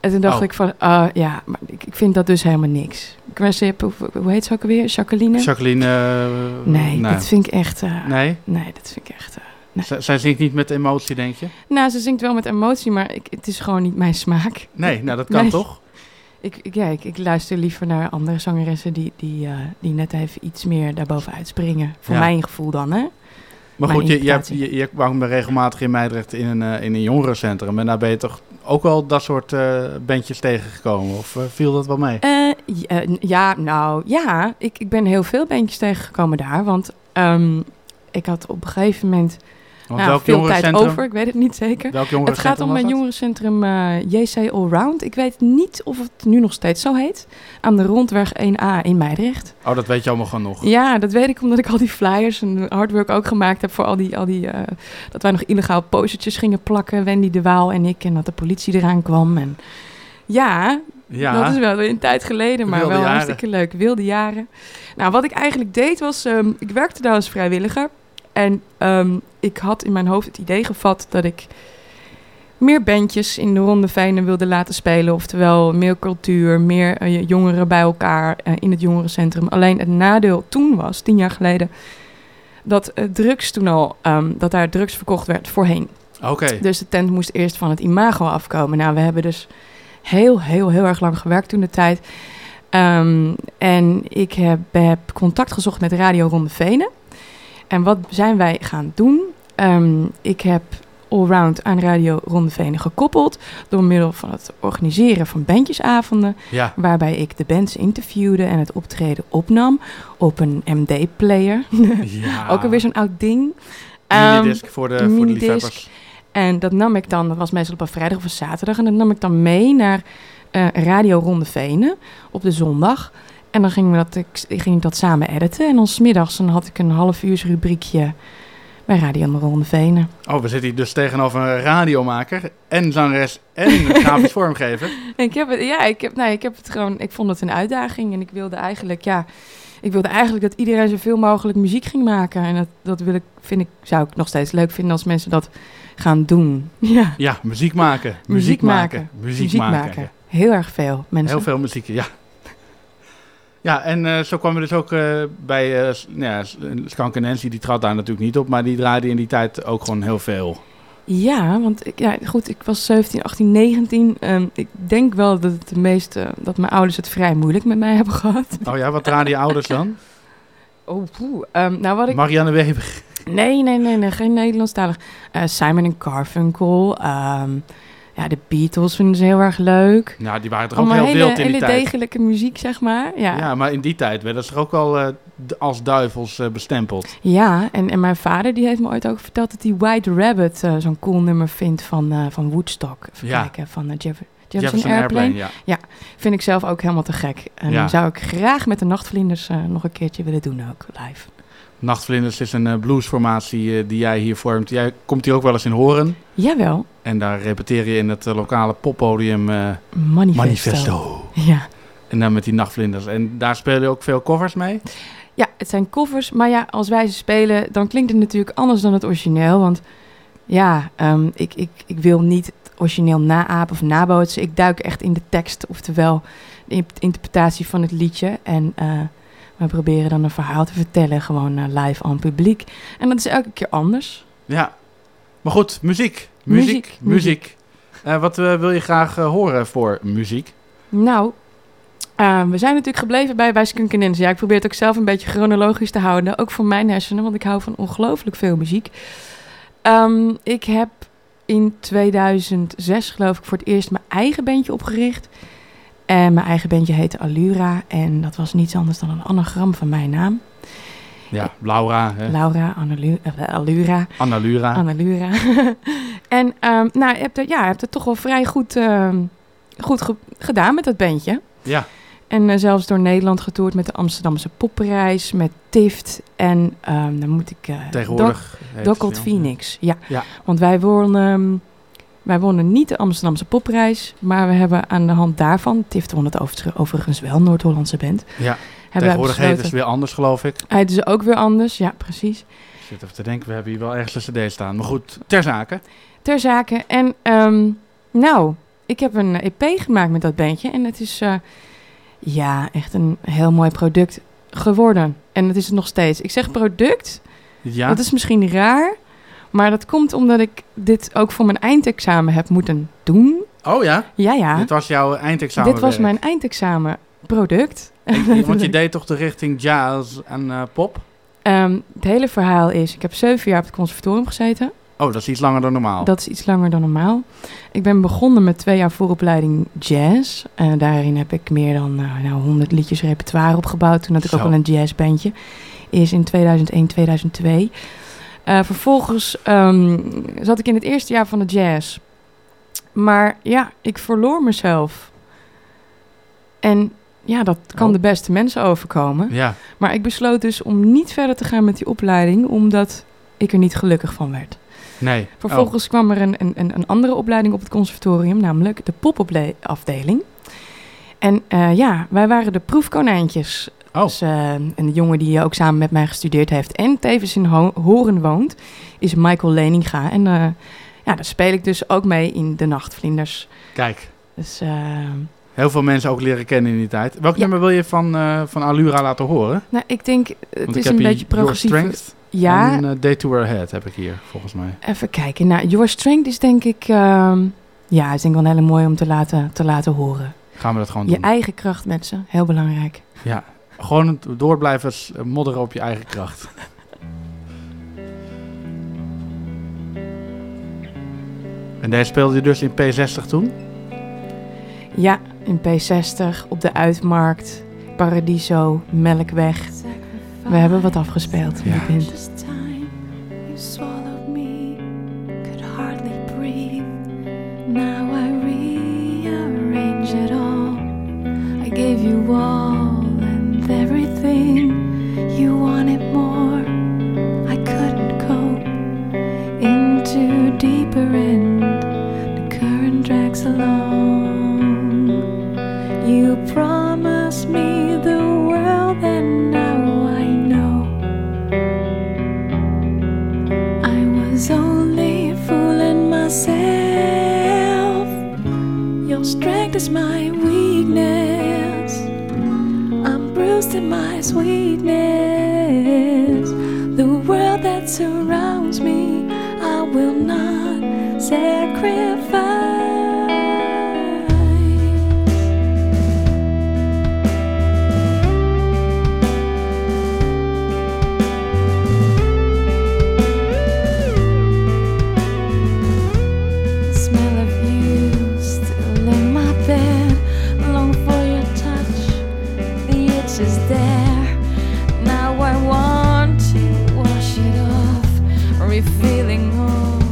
En toen dacht Oh. ik van, ah, ja, maar ik, ik vind dat dus helemaal niks. Craship, hoe, hoe heet ze ook alweer? Jacqueline? Jacqueline... eh, nee, dat vind ik echt... eh, Nee? Nee, dat vind ik echt... eh, nee. Zij zingt niet met emotie, denk je? Nou, ze zingt wel met emotie, maar ik, het is gewoon niet mijn smaak. Nee, nou dat kan Nee. toch? Ik, ik, ja, ik, ik luister liever naar andere zangeressen die, die, eh, die net even iets meer daarboven uitspringen. Voor Ja. mijn gevoel dan, hè? Maar goed, je, je, hebt, je, je kwam regelmatig in Meidrecht in een, eh, in een jongerencentrum. En daar ben je toch ook wel dat soort eh bandjes tegengekomen? Of eh, viel dat wel mee? N- ja, nou ja, ik, ik ben heel veel bandjes tegengekomen daar. Want ehm, ik had op een gegeven moment Want nou, veel tijd over. Ik weet het niet zeker. Het gaat om een jongerencentrum eh, JC Allround. Ik weet niet of het nu nog steeds zo heet. Aan de Rondweg 1A in Meidrecht. Oh, dat weet je allemaal gewoon nog. Ja, dat weet ik omdat ik al die flyers en artwork ook gemaakt heb voor al die... Al die eh, dat wij nog illegaal postertjes gingen plakken, Wendy de Waal en ik. En dat de politie eraan kwam. En ja, Ja. dat is wel weer een tijd geleden, maar Wilde wel jaren. hartstikke leuk. Wilde jaren. Nou, wat ik eigenlijk deed was... ehm, ik werkte daar als vrijwilliger. En ehm, ik had in mijn hoofd het idee gevat dat ik meer bandjes in de Ronde Venen wilde laten spelen. Oftewel meer cultuur, meer eh, jongeren bij elkaar eh, in het jongerencentrum. Alleen het nadeel toen was, tien jaar geleden, dat eh, drugs toen al, ehm, dat daar drugs verkocht werd voorheen. Oké. Dus de tent moest eerst van het imago afkomen. Nou, we hebben dus heel, heel, heel erg lang gewerkt toen de tijd. Ehm, en ik heb, heb contact gezocht met Radio Ronde Venen. En wat zijn wij gaan doen? Ehm, ik heb allround aan Radio Ronde Venen gekoppeld... door middel van het organiseren van bandjesavonden... Ja. waarbij ik de bands interviewde en het optreden opnam... op een MD-player. Ja. Ook alweer zo'n oud ding. Ehm, Minidisc voor de- voor de minidisc. liefhebbers. En dat nam ik dan, dat was meestal op een vrijdag of een zaterdag... en dat nam ik dan mee naar eh, Radio Ronde Venen op de zondag... En dan gingen we dat, ik, ging ik dat samen editen. En dan smiddags dan had ik een half uurs rubriekje bij Radio Ronde Venen. Oh, we zitten hier dus tegenover een radiomaker en zangeres en grafisch vormgever. Ik heb het, ja, ik heb, nee, ik heb het gewoon, ik vond het een uitdaging en ik wilde eigenlijk, ja, ik wilde eigenlijk dat iedereen zoveel mogelijk muziek ging maken. En dat, dat wil ik, vind ik, zou ik nog steeds leuk vinden als mensen dat gaan doen. Ja, Ja, muziek maken. Muziek maken. Muziek maken. Heel erg veel mensen. Heel veel muziek, ja. Ja, en eh, zo kwam we dus ook eh, bij nou ja, Skank en Nancy, die trad daar natuurlijk niet op, maar die draaide in die tijd ook gewoon heel veel. Ja, want ik, ja, goed, ik was 17, 18, 19. Ehm, ik denk wel dat, het de meeste, dat mijn ouders het vrij moeilijk met mij hebben gehad. Oh ja, wat draaiden je ouders dan? Oh, poeh. Ehm, nou, wat ik... Marianne Weber. Nee, nee, nee, nee geen Nederlandstalig. Eh Simon en Garfunkel. ehm, ja, de Beatles vinden ze heel erg leuk. Nou, die waren toch ook heel hele, wild in die tijd. degelijke muziek, zeg maar. Ja, Ja. ja. maar in die tijd werden ze ook al eh, als duivels eh, bestempeld. en, en mijn vader die heeft me ooit ook verteld dat hij White Rabbit eh, zo'n cool nummer vindt van, van Woodstock. Even Ja. kijken, van Jeff- Jefferson, Jefferson Airplane. Airplane, ja. vind ik zelf ook helemaal te gek. En Ja. zou ik graag met de Nachtvlinders nog een keertje willen doen ook, live. Nachtvlinders is een eh, bluesformatie eh, die jij hier vormt. Jij komt hier ook wel eens in horen. Jawel, En daar repeteer je in het eh, lokale poppodium Manifesto. Ja. En dan met die nachtvlinders. En daar speel je ook veel covers mee? Ja, het zijn covers, maar ja, als wij ze spelen, dan klinkt het natuurlijk anders dan het origineel. Want ja, ehm, ik, ik, ik wil niet het origineel naapen of nabootsen. Ik duik echt in de tekst, oftewel de in- interpretatie van het liedje. En we proberen dan een verhaal te vertellen, gewoon eh, live aan publiek. En dat is elke keer anders. Ja. Maar goed, muziek. Muziek. Muziek, Muziek. Eh, wat eh, wil je graag horen voor muziek? Nou, we zijn natuurlijk gebleven bij, bij Skunk and Nancy. Ja, ik probeer het ook zelf een beetje chronologisch te houden. Ook voor mijn hersenen, want ik hou van ongelooflijk veel muziek. Ehm, ik heb in 2006, geloof ik, voor het eerst mijn eigen bandje opgericht. En mijn eigen bandje heette Allura. En dat was niets anders dan een anagram van mijn naam. Ja, Laura. Hè? Laura eh, Allura. Annalura. Annalura. en ehm, nou, je hebt, het, ja, hebt het toch wel vrij goed, ehm, goed ge- gedaan met dat bandje. Ja. En eh, zelfs door Nederland getoerd met de Amsterdamse Popprijs, met TIFT. En ehm, dan moet ik... eh Tegenwoordig Doc- Doc Phoenix, ja. Ja. Want wij wonnen, ehm, wij wonnen niet de Amsterdamse Popprijs, maar we hebben aan de hand daarvan... TIFT won het overigens- overigens wel, Noord-Hollandse band. Ja. Tegenwoordig heet het besloten- weer anders, geloof ik. Heette ze ook weer anders, ja, precies. Ik zit even te denken, we hebben hier wel ergens een cd staan. Maar goed, ter zake. ter zake. En ehm, nou, ik heb een EP gemaakt met dat bandje. En het is eh, ja, echt een heel mooi product geworden. En het is het nog steeds. Ik zeg product, Ja. dat is misschien raar. Maar dat komt omdat ik dit ook voor mijn eindexamen heb moeten doen. Oh ja? Ja, ja. Dit was jouw eindexamen. Dit was mijn eindexamen product. Want je deed toch de richting jazz en eh, pop? Ehm, het hele verhaal is, ik heb zeven jaar op het conservatorium gezeten. Oh, dat is iets langer dan normaal. Dat is iets langer dan normaal. Ik ben begonnen met twee jaar vooropleiding jazz. Eh, daarin heb ik meer dan eh, nou, 100 liedjes repertoire opgebouwd. Toen had ik ook al een jazzbandje. Is in 2001, 2002. Eh, vervolgens ehm, zat ik in het eerste jaar van de jazz. Maar ja, ik verloor mezelf. En ja, dat kan Oh. de beste mensen overkomen. Ja. Maar ik besloot dus om niet verder te gaan met die opleiding, omdat ik er niet gelukkig van werd. Nee. Vervolgens kwam er een, een, een andere opleiding op het conservatorium, namelijk de popafdeling. En eh, ja, wij waren de proefkonijntjes. Oh. Dus, eh, een jongen die ook samen met mij gestudeerd heeft en tevens in Ho- Horen woont, is Michael Leninga. En eh, ja, daar speel ik dus ook mee in De Nachtvlinders. Kijk, Dus eh, heel veel mensen ook leren kennen in die tijd. Welk nummer wil je van, van Allura laten horen? nou, ik denk, het Want is een beetje progressief. Ja, En uh, Day to Head heb ik hier, volgens mij. Even kijken. Nou, Your Strength is denk ik... ehm, ja, is denk ik wel heel mooi om te laten, te laten horen. Gaan we dat gewoon Je doen? eigen kracht met ze. Heel belangrijk. Ja, gewoon door blijven modderen op je eigen kracht. en deze speelde je dus in P60 toen? Ja, in P60, op de Uitmarkt, Paradiso, Melkweg. We hebben wat afgespeeld. Ja. met Bint. time you swallowed me, could hardly breathe. Now I rearrange it all. I gave you all is my weakness. I'm bruised in my sweetness. The world that surrounds me, I will not sacrifice. Itch is there. Now I want to wash it off. Refilling all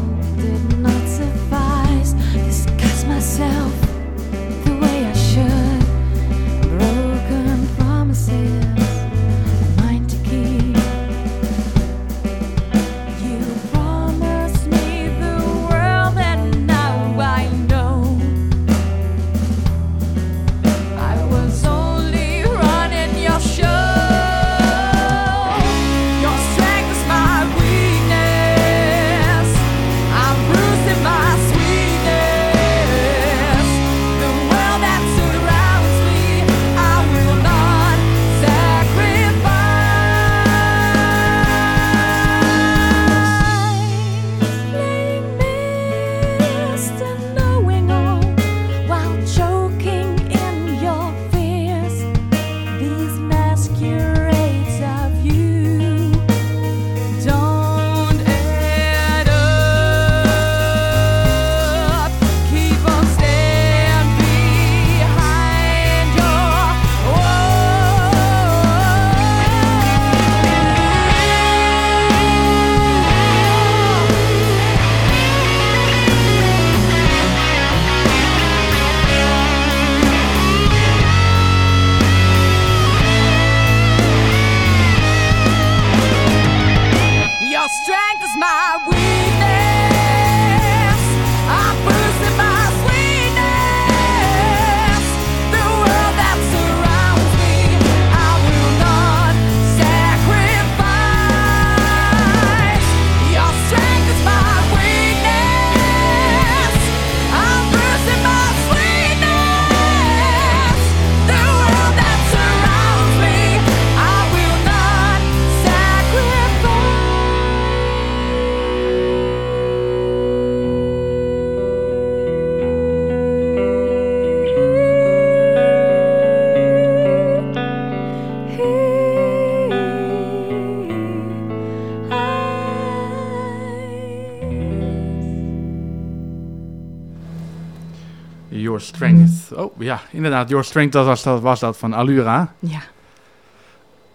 ja, inderdaad. Your Strength, dat was dat, was dat van Allura. Ja.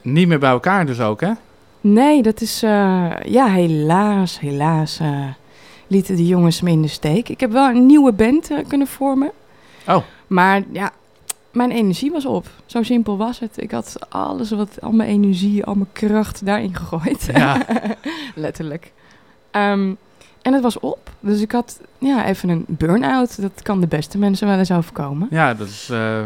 Niet meer bij elkaar dus ook, hè? Nee, dat is... eh, ja, helaas, helaas eh, lieten de jongens me in de steek. Ik heb wel een nieuwe band eh, kunnen vormen. Oh. Maar ja, mijn energie was op. Zo simpel was het. Ik had alles wat, al mijn energie, al mijn kracht daarin gegooid. Ja. Letterlijk. Ehm, en het was op. Dus ik had ja, even een burn-out. Dat kan de beste mensen wel eens overkomen. Ja, dat is... eh,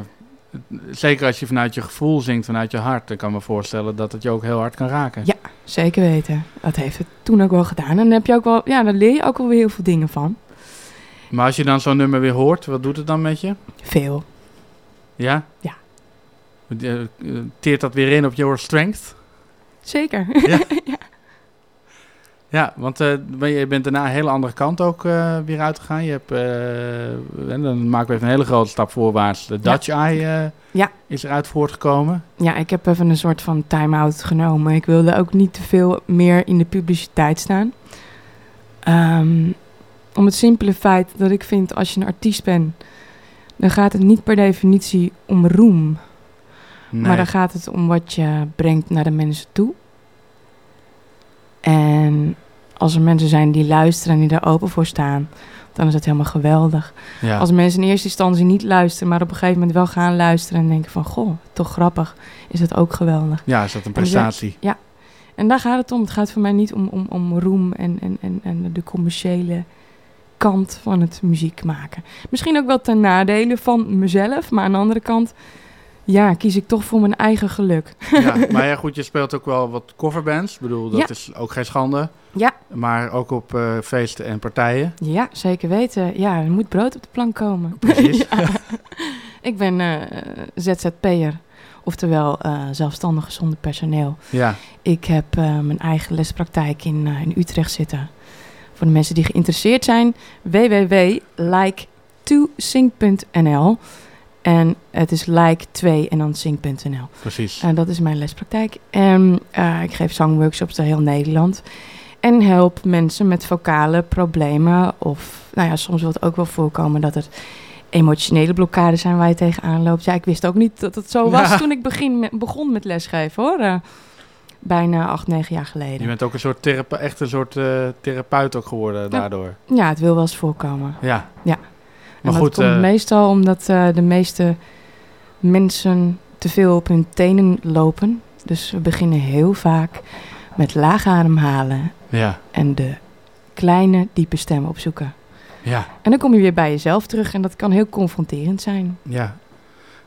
zeker als je vanuit je gevoel zingt, vanuit je hart. Dan kan ik me voorstellen dat het je ook heel hard kan raken. Ja, zeker weten. Dat heeft het toen ook wel gedaan. En dan heb je ook wel, ja, daar leer je ook wel weer heel veel dingen van. Maar als je dan zo'n nummer weer hoort, wat doet het dan met je? Veel. Ja? Ja. Eh, eh, Teert dat weer in op Your Strength? Zeker. Ja. Ja, want eh, je bent daarna een hele andere kant ook eh, weer uitgegaan. Je hebt, eh, en dan maken we even een hele grote stap voorwaarts. De Dutch Eye Ja. is eruit voortgekomen. Ja, ik heb even een soort van time-out genomen. Ik wilde ook niet te veel meer in de publiciteit staan. Ehm, om het simpele feit dat ik vind, als je een artiest bent, dan gaat het niet per definitie om roem. Nee. Maar dan gaat het om wat je brengt naar de mensen toe. En als er mensen zijn die luisteren en die daar open voor staan, dan is dat helemaal geweldig. Ja. Als mensen in eerste instantie niet luisteren, maar op een gegeven moment wel gaan luisteren en denken van, goh, toch grappig, is dat ook geweldig. Ja, is dat een En prestatie? ja, en daar gaat het om. Het gaat voor mij niet om, om, om roem en, en, en, en de commerciële kant van het muziek maken. Misschien ook wel ten nadele van mezelf, maar aan de andere kant ja, kies ik toch voor mijn eigen geluk. Ja, maar ja, goed, je speelt ook wel wat coverbands. Ik bedoel, dat Ja. is ook geen schande. Ja. Maar ook op eh, feesten en partijen. Ja, zeker weten. Ja, er moet brood op de plank komen. Precies. Ja. Ik ben eh, ZZP'er, oftewel eh, zelfstandig zonder personeel. Ja. Ik heb mijn eigen lespraktijk in, in Utrecht zitten. Voor de mensen die geïnteresseerd zijn, www.like2sing.nl En het is like 2 en dan sing.nl. Precies. En dat is mijn lespraktijk. En eh, ik geef zangworkshops door heel Nederland. En help mensen met vocale problemen. Of nou ja, soms wil het ook wel voorkomen dat het emotionele blokkades zijn waar je tegenaan loopt. Ja, ik wist ook niet dat het zo was Ja. toen ik begin begon met lesgeven hoor. Eh, bijna acht, negen jaar Je geleden. bent ook een soort echt een soort eh, therapeut ook geworden daardoor. Ja, het wil wel eens voorkomen. Ja. Ja. Maar en goed, dat komt eh, meestal omdat eh, de meeste mensen te veel op hun tenen lopen. Dus we beginnen heel vaak met laag ademhalen Ja. en de kleine, diepe stem opzoeken. Ja. En dan kom je weer bij jezelf terug en dat kan heel confronterend zijn. Ja.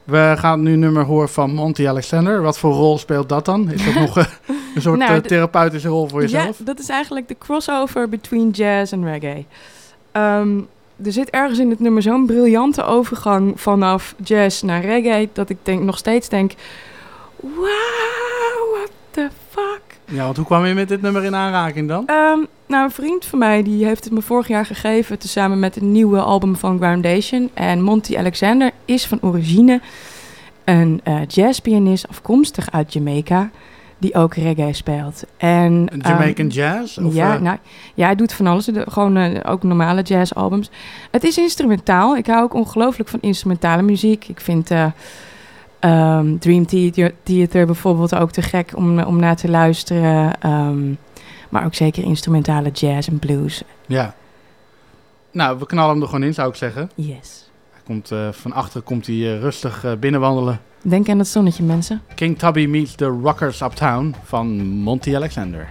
We gaan nu een nummer horen van Monty Alexander. Wat voor rol speelt dat dan? Is dat nog eh, een soort Nou, therapeutische rol voor jezelf? Ja, dat is eigenlijk de crossover between jazz en reggae. Ehm, er zit ergens in het nummer zo'n briljante overgang vanaf jazz naar reggae... dat ik denk, nog steeds denk... Wow, what the fuck? Ja, want hoe kwam je met dit nummer in aanraking dan? Ehm, nou, een vriend van mij die heeft het me vorig jaar gegeven... tezamen met een nieuwe album van Groundation. En Monty Alexander is van origine een eh, jazzpianist afkomstig uit Jamaica... die ook reggae speelt. En, Jamaican ehm, jazz? Of, ja, eh? nou, ja, hij doet van alles. De- gewoon eh, ook normale jazzalbums. Het is instrumentaal. Ik hou ook ongelooflijk van instrumentale muziek. Ik vind eh, ehm, Dream Theater, Theater bijvoorbeeld ook te gek om, om naar te luisteren. Ehm, maar ook zeker instrumentale jazz en blues. Ja. Nou, we knallen hem er gewoon in, zou ik zeggen. Yes. Komt, eh, van achter komt hij eh, rustig eh, binnenwandelen. Denk aan het zonnetje, mensen. King Tubby meets the Rockers Uptown van Monty Alexander.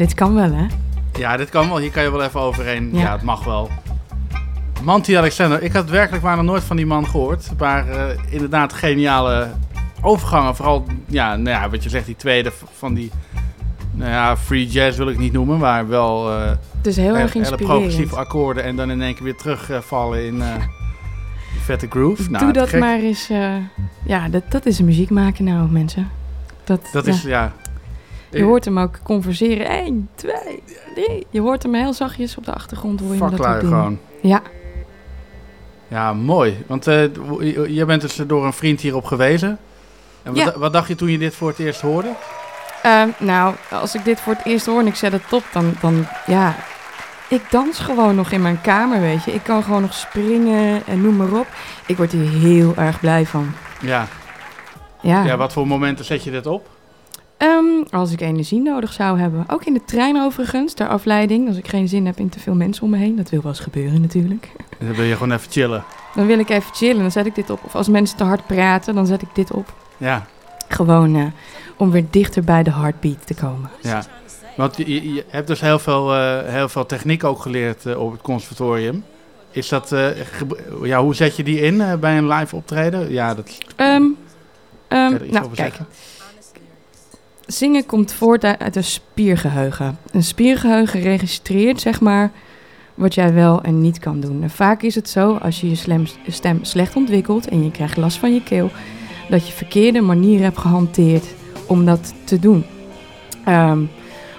Dit kan wel, hè? Ja, dit kan wel. Hier kan je wel even overheen. Ja, Ja. het mag wel. Manti Alexander. Ik had werkelijk waar nog nooit van die man gehoord. Maar eh, inderdaad geniale overgangen. Vooral, ja, nou ja, wat je zegt, die tweede van die... Nou ja, free jazz wil ik niet noemen, maar wel... Het is heel erg inspirerend. progressieve akkoorden en dan in één keer weer terugvallen in eh, die vette groove. Nou, Doe dat gek. maar eens. ja, dat, dat is een muziek maken nou, mensen. Dat, Dat ja. is, ja... Je hoort hem ook converseren. 1, 2, 3. Je hoort hem heel zachtjes op de achtergrond. Hoor je hem dat Vaklui ook doen. gewoon. Ja. Ja, mooi. Want eh, jij bent dus door een vriend hierop gewezen. En wat, Ja. wat dacht je toen je dit voor het eerst hoorde? Ehm, nou, als ik dit voor het eerst hoor en ik zet het op, dan, dan ja. Ik dans gewoon nog in mijn kamer, weet je. Ik kan gewoon nog springen en noem maar op. Ik word hier heel erg blij van. Ja. Ja. Ja, wat voor momenten zet je dit op? Ehm, als ik energie nodig zou hebben. Ook in de trein overigens, ter afleiding. Als ik geen zin heb in te veel mensen om me heen. Dat wil wel eens gebeuren natuurlijk. Dan wil je gewoon even chillen. Dan wil ik even chillen, dan zet ik dit op. Of als mensen te hard praten, dan zet ik dit op. Ja, Gewoon eh, om weer dichter bij de heartbeat te komen. ja. Want je, hebt dus heel veel, eh, heel veel techniek ook geleerd eh, op het conservatorium. Is dat, ja, hoe zet je die in bij een live optreden? Ja, dat er iets nou, over kijk. zeggen? Zingen komt voort uit een spiergeheugen. Een spiergeheugen registreert, zeg maar, wat jij wel en niet kan doen. En vaak is het zo, als je je stem, stem slecht ontwikkelt en je krijgt last van je keel, dat je verkeerde manieren hebt gehanteerd om dat te doen. Ehm,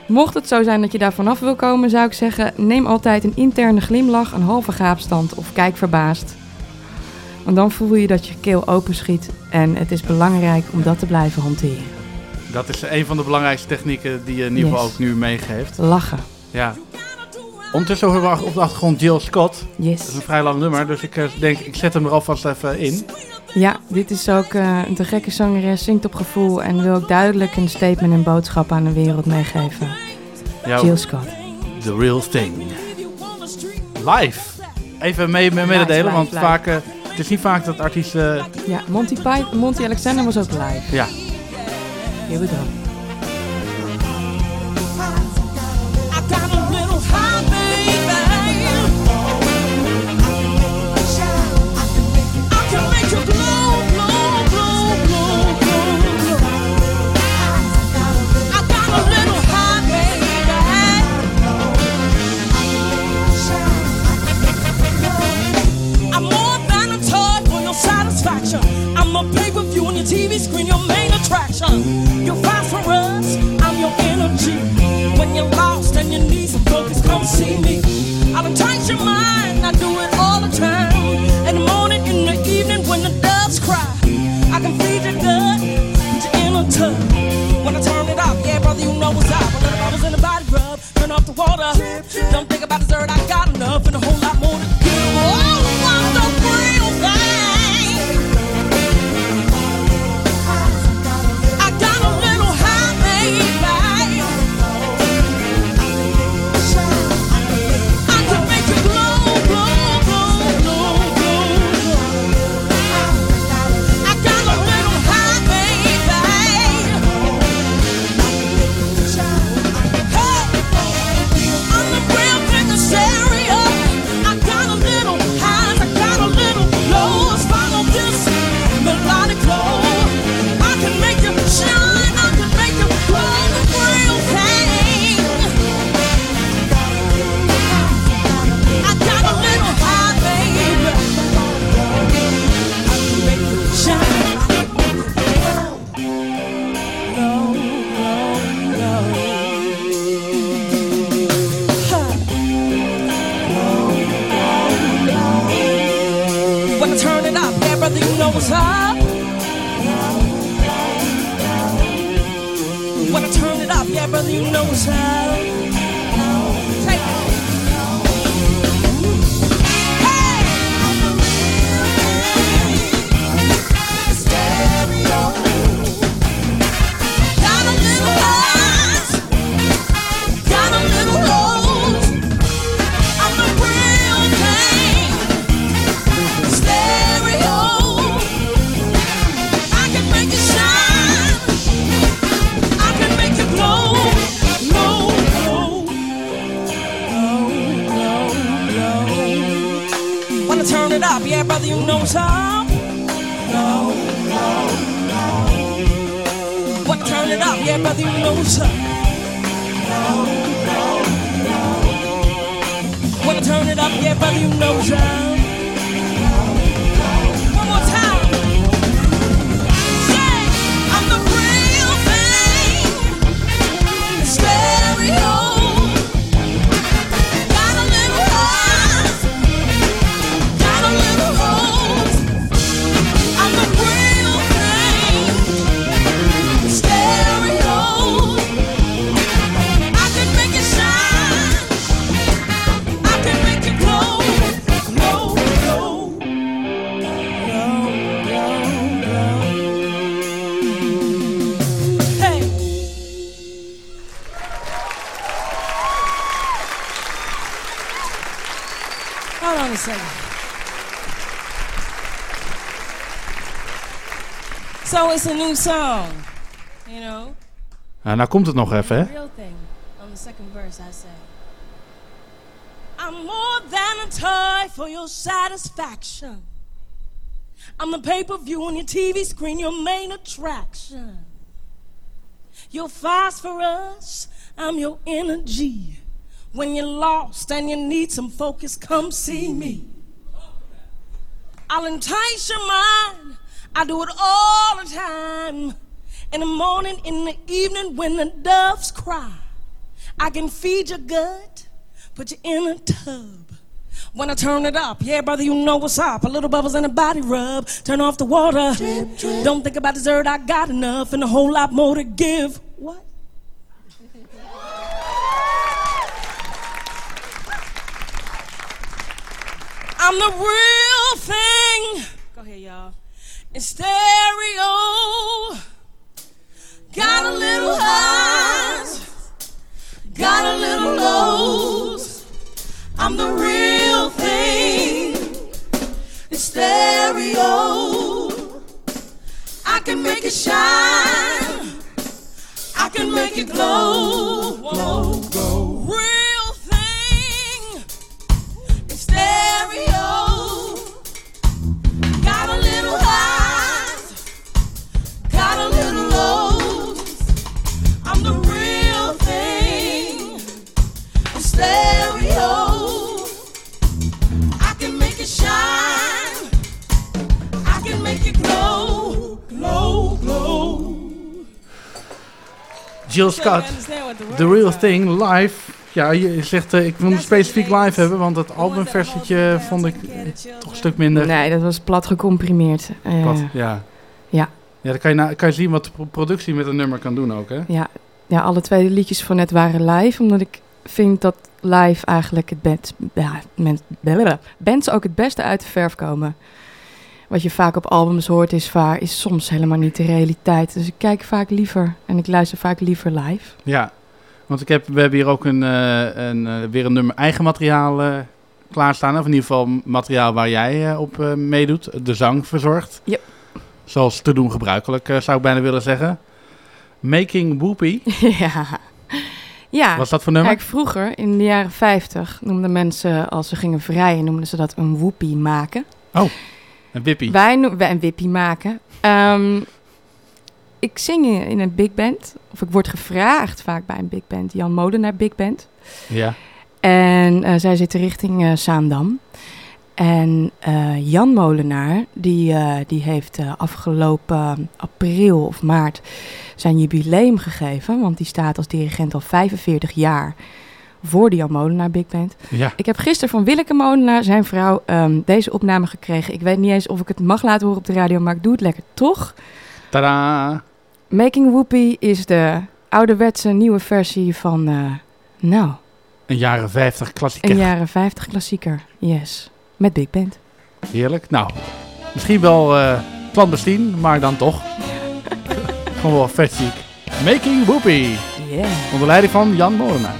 mocht het zo zijn dat je daar vanaf wil komen, zou ik zeggen, neem altijd een interne glimlach, een halve gaapstand of kijk verbaasd. Want dan voel je dat je keel openschiet en het is belangrijk om dat te blijven hanteren. Dat is een van de belangrijkste technieken die je Yes. ook nu meegeeft. Lachen. Ja. Ondertussen horen we op de achtergrond Jill Scott. Yes. Dat is een vrij lang nummer, dus ik eh, denk, ik zet hem er alvast even in. Ja, dit is ook eh, een te gekke zangeres, zingt op gevoel en wil ook duidelijk een statement en boodschap aan de wereld meegeven. Ja, Jill Scott. The real thing. Live. Even mee, mee mededelen, live, want live. vaak, eh, het is niet vaak dat artiesten... Ja, Monty, Python, Monty Alexander was ook live. ja, 也不行 water. Don't think about dessert, I It's a new song, you know. Ah, ja, nou komt het nog even, hè? Real thing. On the second verse, I say, I'm more than a toy for your satisfaction. I'm the pay per view on your TV screen, your main attraction. You're phosphorus, I'm your energy. When you're lost and you need some focus, come see me. I'll entice your mind. I do it all the time. In the morning, in the evening, when the doves cry. I can feed your gut, put you in a tub. When I turn it up, yeah, brother, you know what's up. A little bubbles and a body rub. Turn off the water. Don't think about dessert, I got enough and a whole lot more to give. What? I'm the real thing. Go ahead, y'all. In stereo. Got a little highs. Got a little lows. I'm the real thing. In stereo. I can make it shine. I can make it glow. Glow, glow. Real thing. In stereo. Jill Scott, The Real Thing, live. Ja, je zegt, eh, ik wil hem specifiek live hebben, want het albumversietje vond ik toch een stuk minder. Nee, dat was plat gecomprimeerd. Eh, Plat, ja. Ja. Ja, dan kan je, na- kan je zien wat de pro- productie met een nummer kan doen ook, hè? Ja, ja, alle twee de liedjes van net waren live. Omdat ik vind dat live eigenlijk het best, ja, bands ook het beste uit de verf komen. Wat je vaak op albums hoort is, vaak, is soms helemaal niet de realiteit. Dus ik kijk vaak liever en ik luister vaak liever live. Ja, want ik heb, we hebben hier ook een, eh, een, eh, weer een nummer eigen materiaal eh, klaarstaan. Of in ieder geval materiaal waar jij op meedoet. De zang verzorgt. Yep. Zoals te doen gebruikelijk, zou ik bijna willen zeggen. Making Whoopie. ja. Ja. Wat is dat voor nummer? Kijk, vroeger, in de jaren 50, noemden mensen, als ze gingen vrijen, noemden ze dat een woepie maken. Oh, een wippie. Wij noemen wij een wippie maken. Ehm, ik zing in in een big band. Of ik word gevraagd vaak bij een big band. Jan Molenaar Big Band. Ja. En eh, zij zitten richting eh Zaandam. En eh, Jan Molenaar, die, eh, die heeft eh, afgelopen april of maart zijn jubileum gegeven. Want die staat als dirigent al 45 jaar voor de Jan Molenaar Big Band. Ja. Ik heb gisteren van Willeke Molenaar, zijn vrouw, ehm, deze opname gekregen. Ik weet niet eens of ik het mag laten horen op de radio, maar ik doe het lekker toch. Tadaa! Making Whoopie is de ouderwetse nieuwe versie van, eh, nou, Een jaren 50 klassieker. een jaren 50 klassieker. Yes, met Big Band. Heerlijk. Nou, misschien wel eh clandestien, maar dan toch. Gewoon wel vet ziek. Making Whoopie. Yeah. Onder leiding van Jan Molenaar.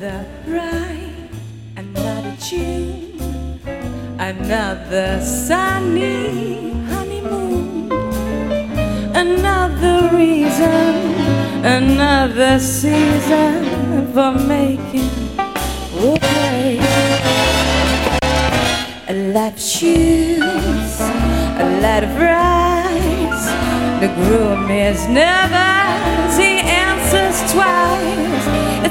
Another ride, another tune, another sunny honeymoon, another reason, another season for making a lot of shoes, a lot of rides. The groom is never, he answers twice.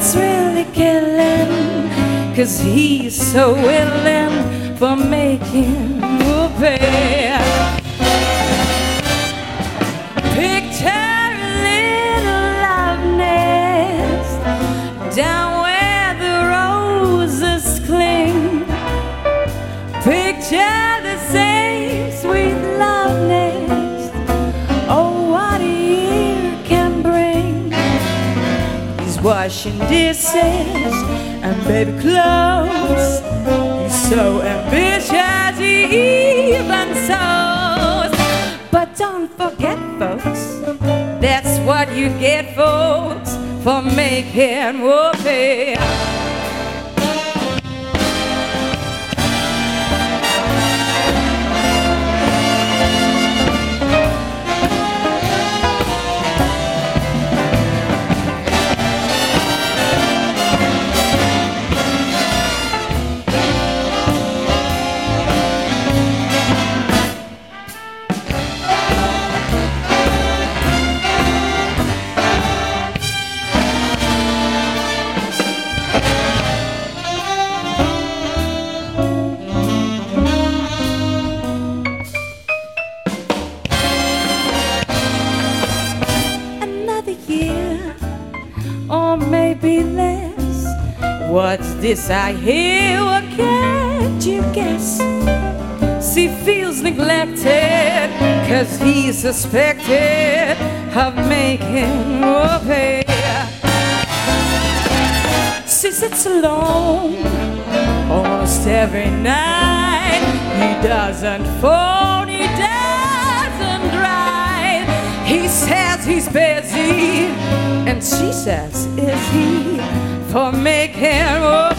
It's really killing, cause he's so willing for making whoopee. Washing dishes and baby clothes. He's so ambitious, he even sews. But don't forget, folks, that's what you get, folks, for making whoopee. This I hear? What can't you guess? She feels neglected, cause he's suspected of making whoopee. She sits alone almost every night. He doesn't phone, he doesn't drive. He says he's busy, and she says, Is he for making whoopee?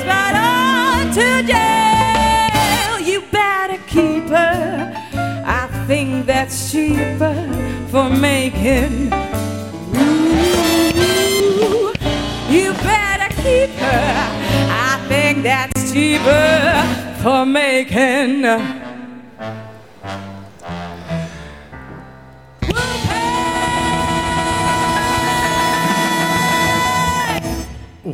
to jail. You better keep her. I think that's cheaper for making. Ooh, you better keep her. I think that's cheaper for making.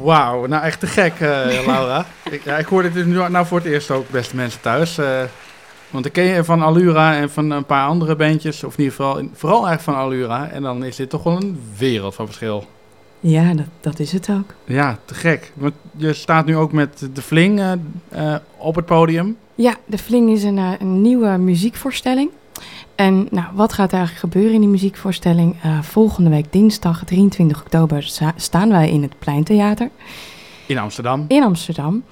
Wauw, nou echt te gek, eh, Laura. ik, ja, ik hoorde dit nu nou voor het eerst ook, beste mensen thuis. eh, want ik ken je van Allura en van een paar andere bandjes, of in ieder geval, vooral eigenlijk van Allura. En dan is dit toch wel een wereld van verschil. Ja, dat, dat is het ook. Ja, te gek. Want je staat nu ook met de Fling eh, op het podium. Ja, de Fling is een, een nieuwe muziekvoorstelling. En nou, wat gaat er eigenlijk gebeuren in die muziekvoorstelling? Eh, volgende week dinsdag 23 oktober sta- staan wij in het Pleintheater In Amsterdam. in Amsterdam.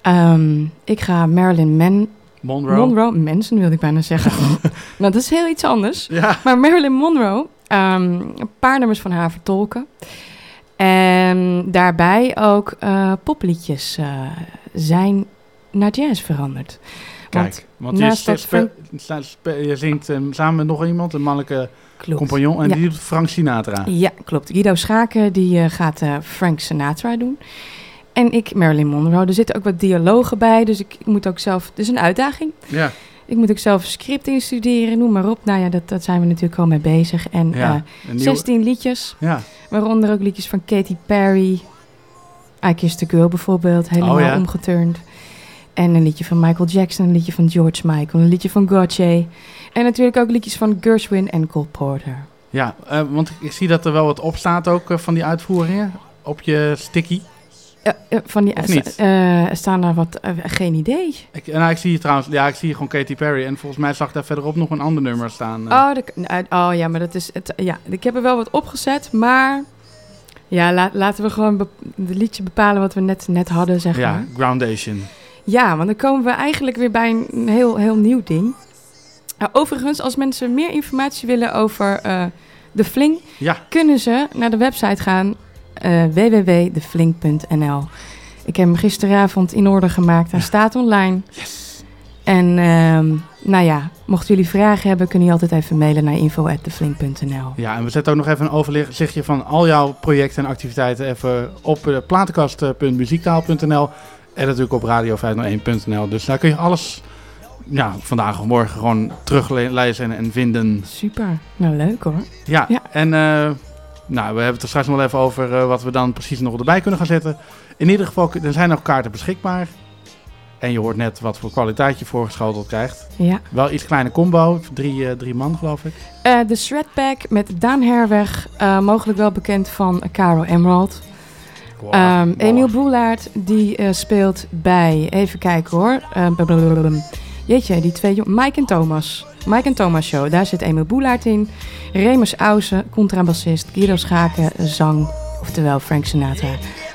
Ehm, ik ga Marilyn Man Monroe. Monroe, Manson wilde ik bijna zeggen. nou, dat is heel iets anders. Ja. Maar Marilyn Monroe, ehm, een paar nummers van haar vertolken. En daarbij ook eh, popliedjes eh, zijn naar jazz veranderd. Kijk, want je, spe- spe- je zingt eh, samen met nog iemand, een mannelijke Klopt. compagnon, en Ja. die doet Frank Sinatra. Ja, klopt. Guido Schaken die eh, gaat eh, Frank Sinatra doen. En ik Marilyn Monroe. Er zitten ook wat dialogen bij, dus ik, ik moet ook zelf... Het is een uitdaging. Ja. Ik moet ook zelf script instuderen, noem maar op. Nou ja, dat, dat zijn we natuurlijk al mee bezig. En Ja, eh, een nieuwe- 16 liedjes, Ja. waaronder ook liedjes van Katy Perry. I Kissed the Girl bijvoorbeeld, helemaal Oh ja. omgeturnd. En een liedje van Michael Jackson, een liedje van George Michael, een liedje van Gotye. En natuurlijk ook liedjes van Gershwin en Cole Porter. Ja, eh, want ik zie dat er wel wat op staat ook eh, van die uitvoeringen op je sticky. Ja, ja, van die eh, staan daar wat, geen idee. Ik, nou, ik zie hier trouwens, ja, ik zie hier gewoon Katy Perry. En volgens mij zag daar verderop nog een ander nummer staan. Oh, de, oh ja, maar dat is het. Ja, ik heb er wel wat opgezet, maar ja, la- laten we gewoon de liedje bepalen wat we net, net hadden, zeg ja, maar. Groundation. Ja, want dan komen we eigenlijk weer bij een heel, heel nieuw ding. Nou, overigens, als mensen meer informatie willen over eh, de Fling, Ja. kunnen ze naar de website gaan eh www.deflink.nl. Ik heb hem gisteravond in orde gemaakt. Hij staat online. En ehm, nou ja, mochten jullie vragen hebben, kunnen jullie altijd even mailen naar info.deflink.nl. Ja, en we zetten ook nog even een overzichtje van al jouw projecten en activiteiten even op uh, platenkast.muziektaal.nl en natuurlijk op radio501.nl. Dus daar kun je alles ja, vandaag of morgen gewoon teruglezen en vinden. Super, nou leuk hoor. Ja, en uh, nou, we hebben het er straks nog wel even over uh, wat we dan precies nog erbij kunnen gaan zetten. In ieder geval, er zijn nog kaarten beschikbaar. En je hoort net wat voor kwaliteit je voorgeschoteld krijgt. Ja. Wel iets kleine combo, drie, uh, drie man geloof ik. De Shred Pack met Daan Herweg, mogelijk wel bekend van Caro Emerald. Wow, um, Emiel Boelaert, die speelt bij, even kijken hoor. jeetje, die twee Mike en Thomas. Mike en Thomas Show, daar zit Emiel Boelaert in. Remus Ausen, contrabassist. Guido Schaken, zang. Oftewel Frank Sinatra.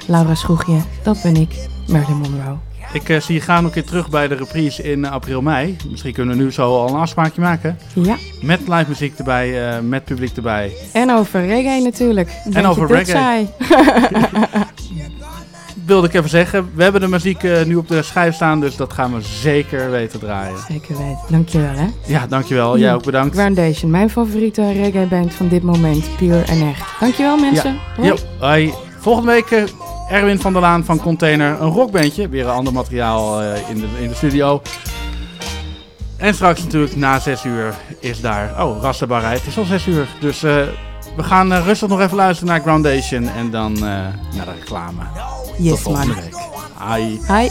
Laura Schroegje, dat ben ik. Marilyn Monroe. Ik uh, zie je gaan ook weer terug bij de reprise in uh, april, mei. Misschien kunnen we nu zo al een afspraakje maken. Ja. Met live muziek erbij, uh, met publiek erbij. En over reggae natuurlijk. En over reggae. Wilde ik even zeggen, we hebben de muziek nu op de schijf staan, dus dat gaan we zeker weten draaien. Zeker weten. Dankjewel hè. Ja, dankjewel. Jij ook bedankt. Groundation, mijn favoriete reggae band van dit moment. Puur en echt. Dankjewel mensen. Ja. Hoi. Volgende week Erwin van der Laan van Container, een rockbandje. Weer een ander materiaal uh, in, de, in de studio. En straks natuurlijk na 6 uur is daar... Oh, Rastabarij, het is al 6 uur. Dus uh, we gaan uh, rustig nog even luisteren naar Groundation en dan naar de reclame. Yes, Tot volgende man. week. Hi. Hi.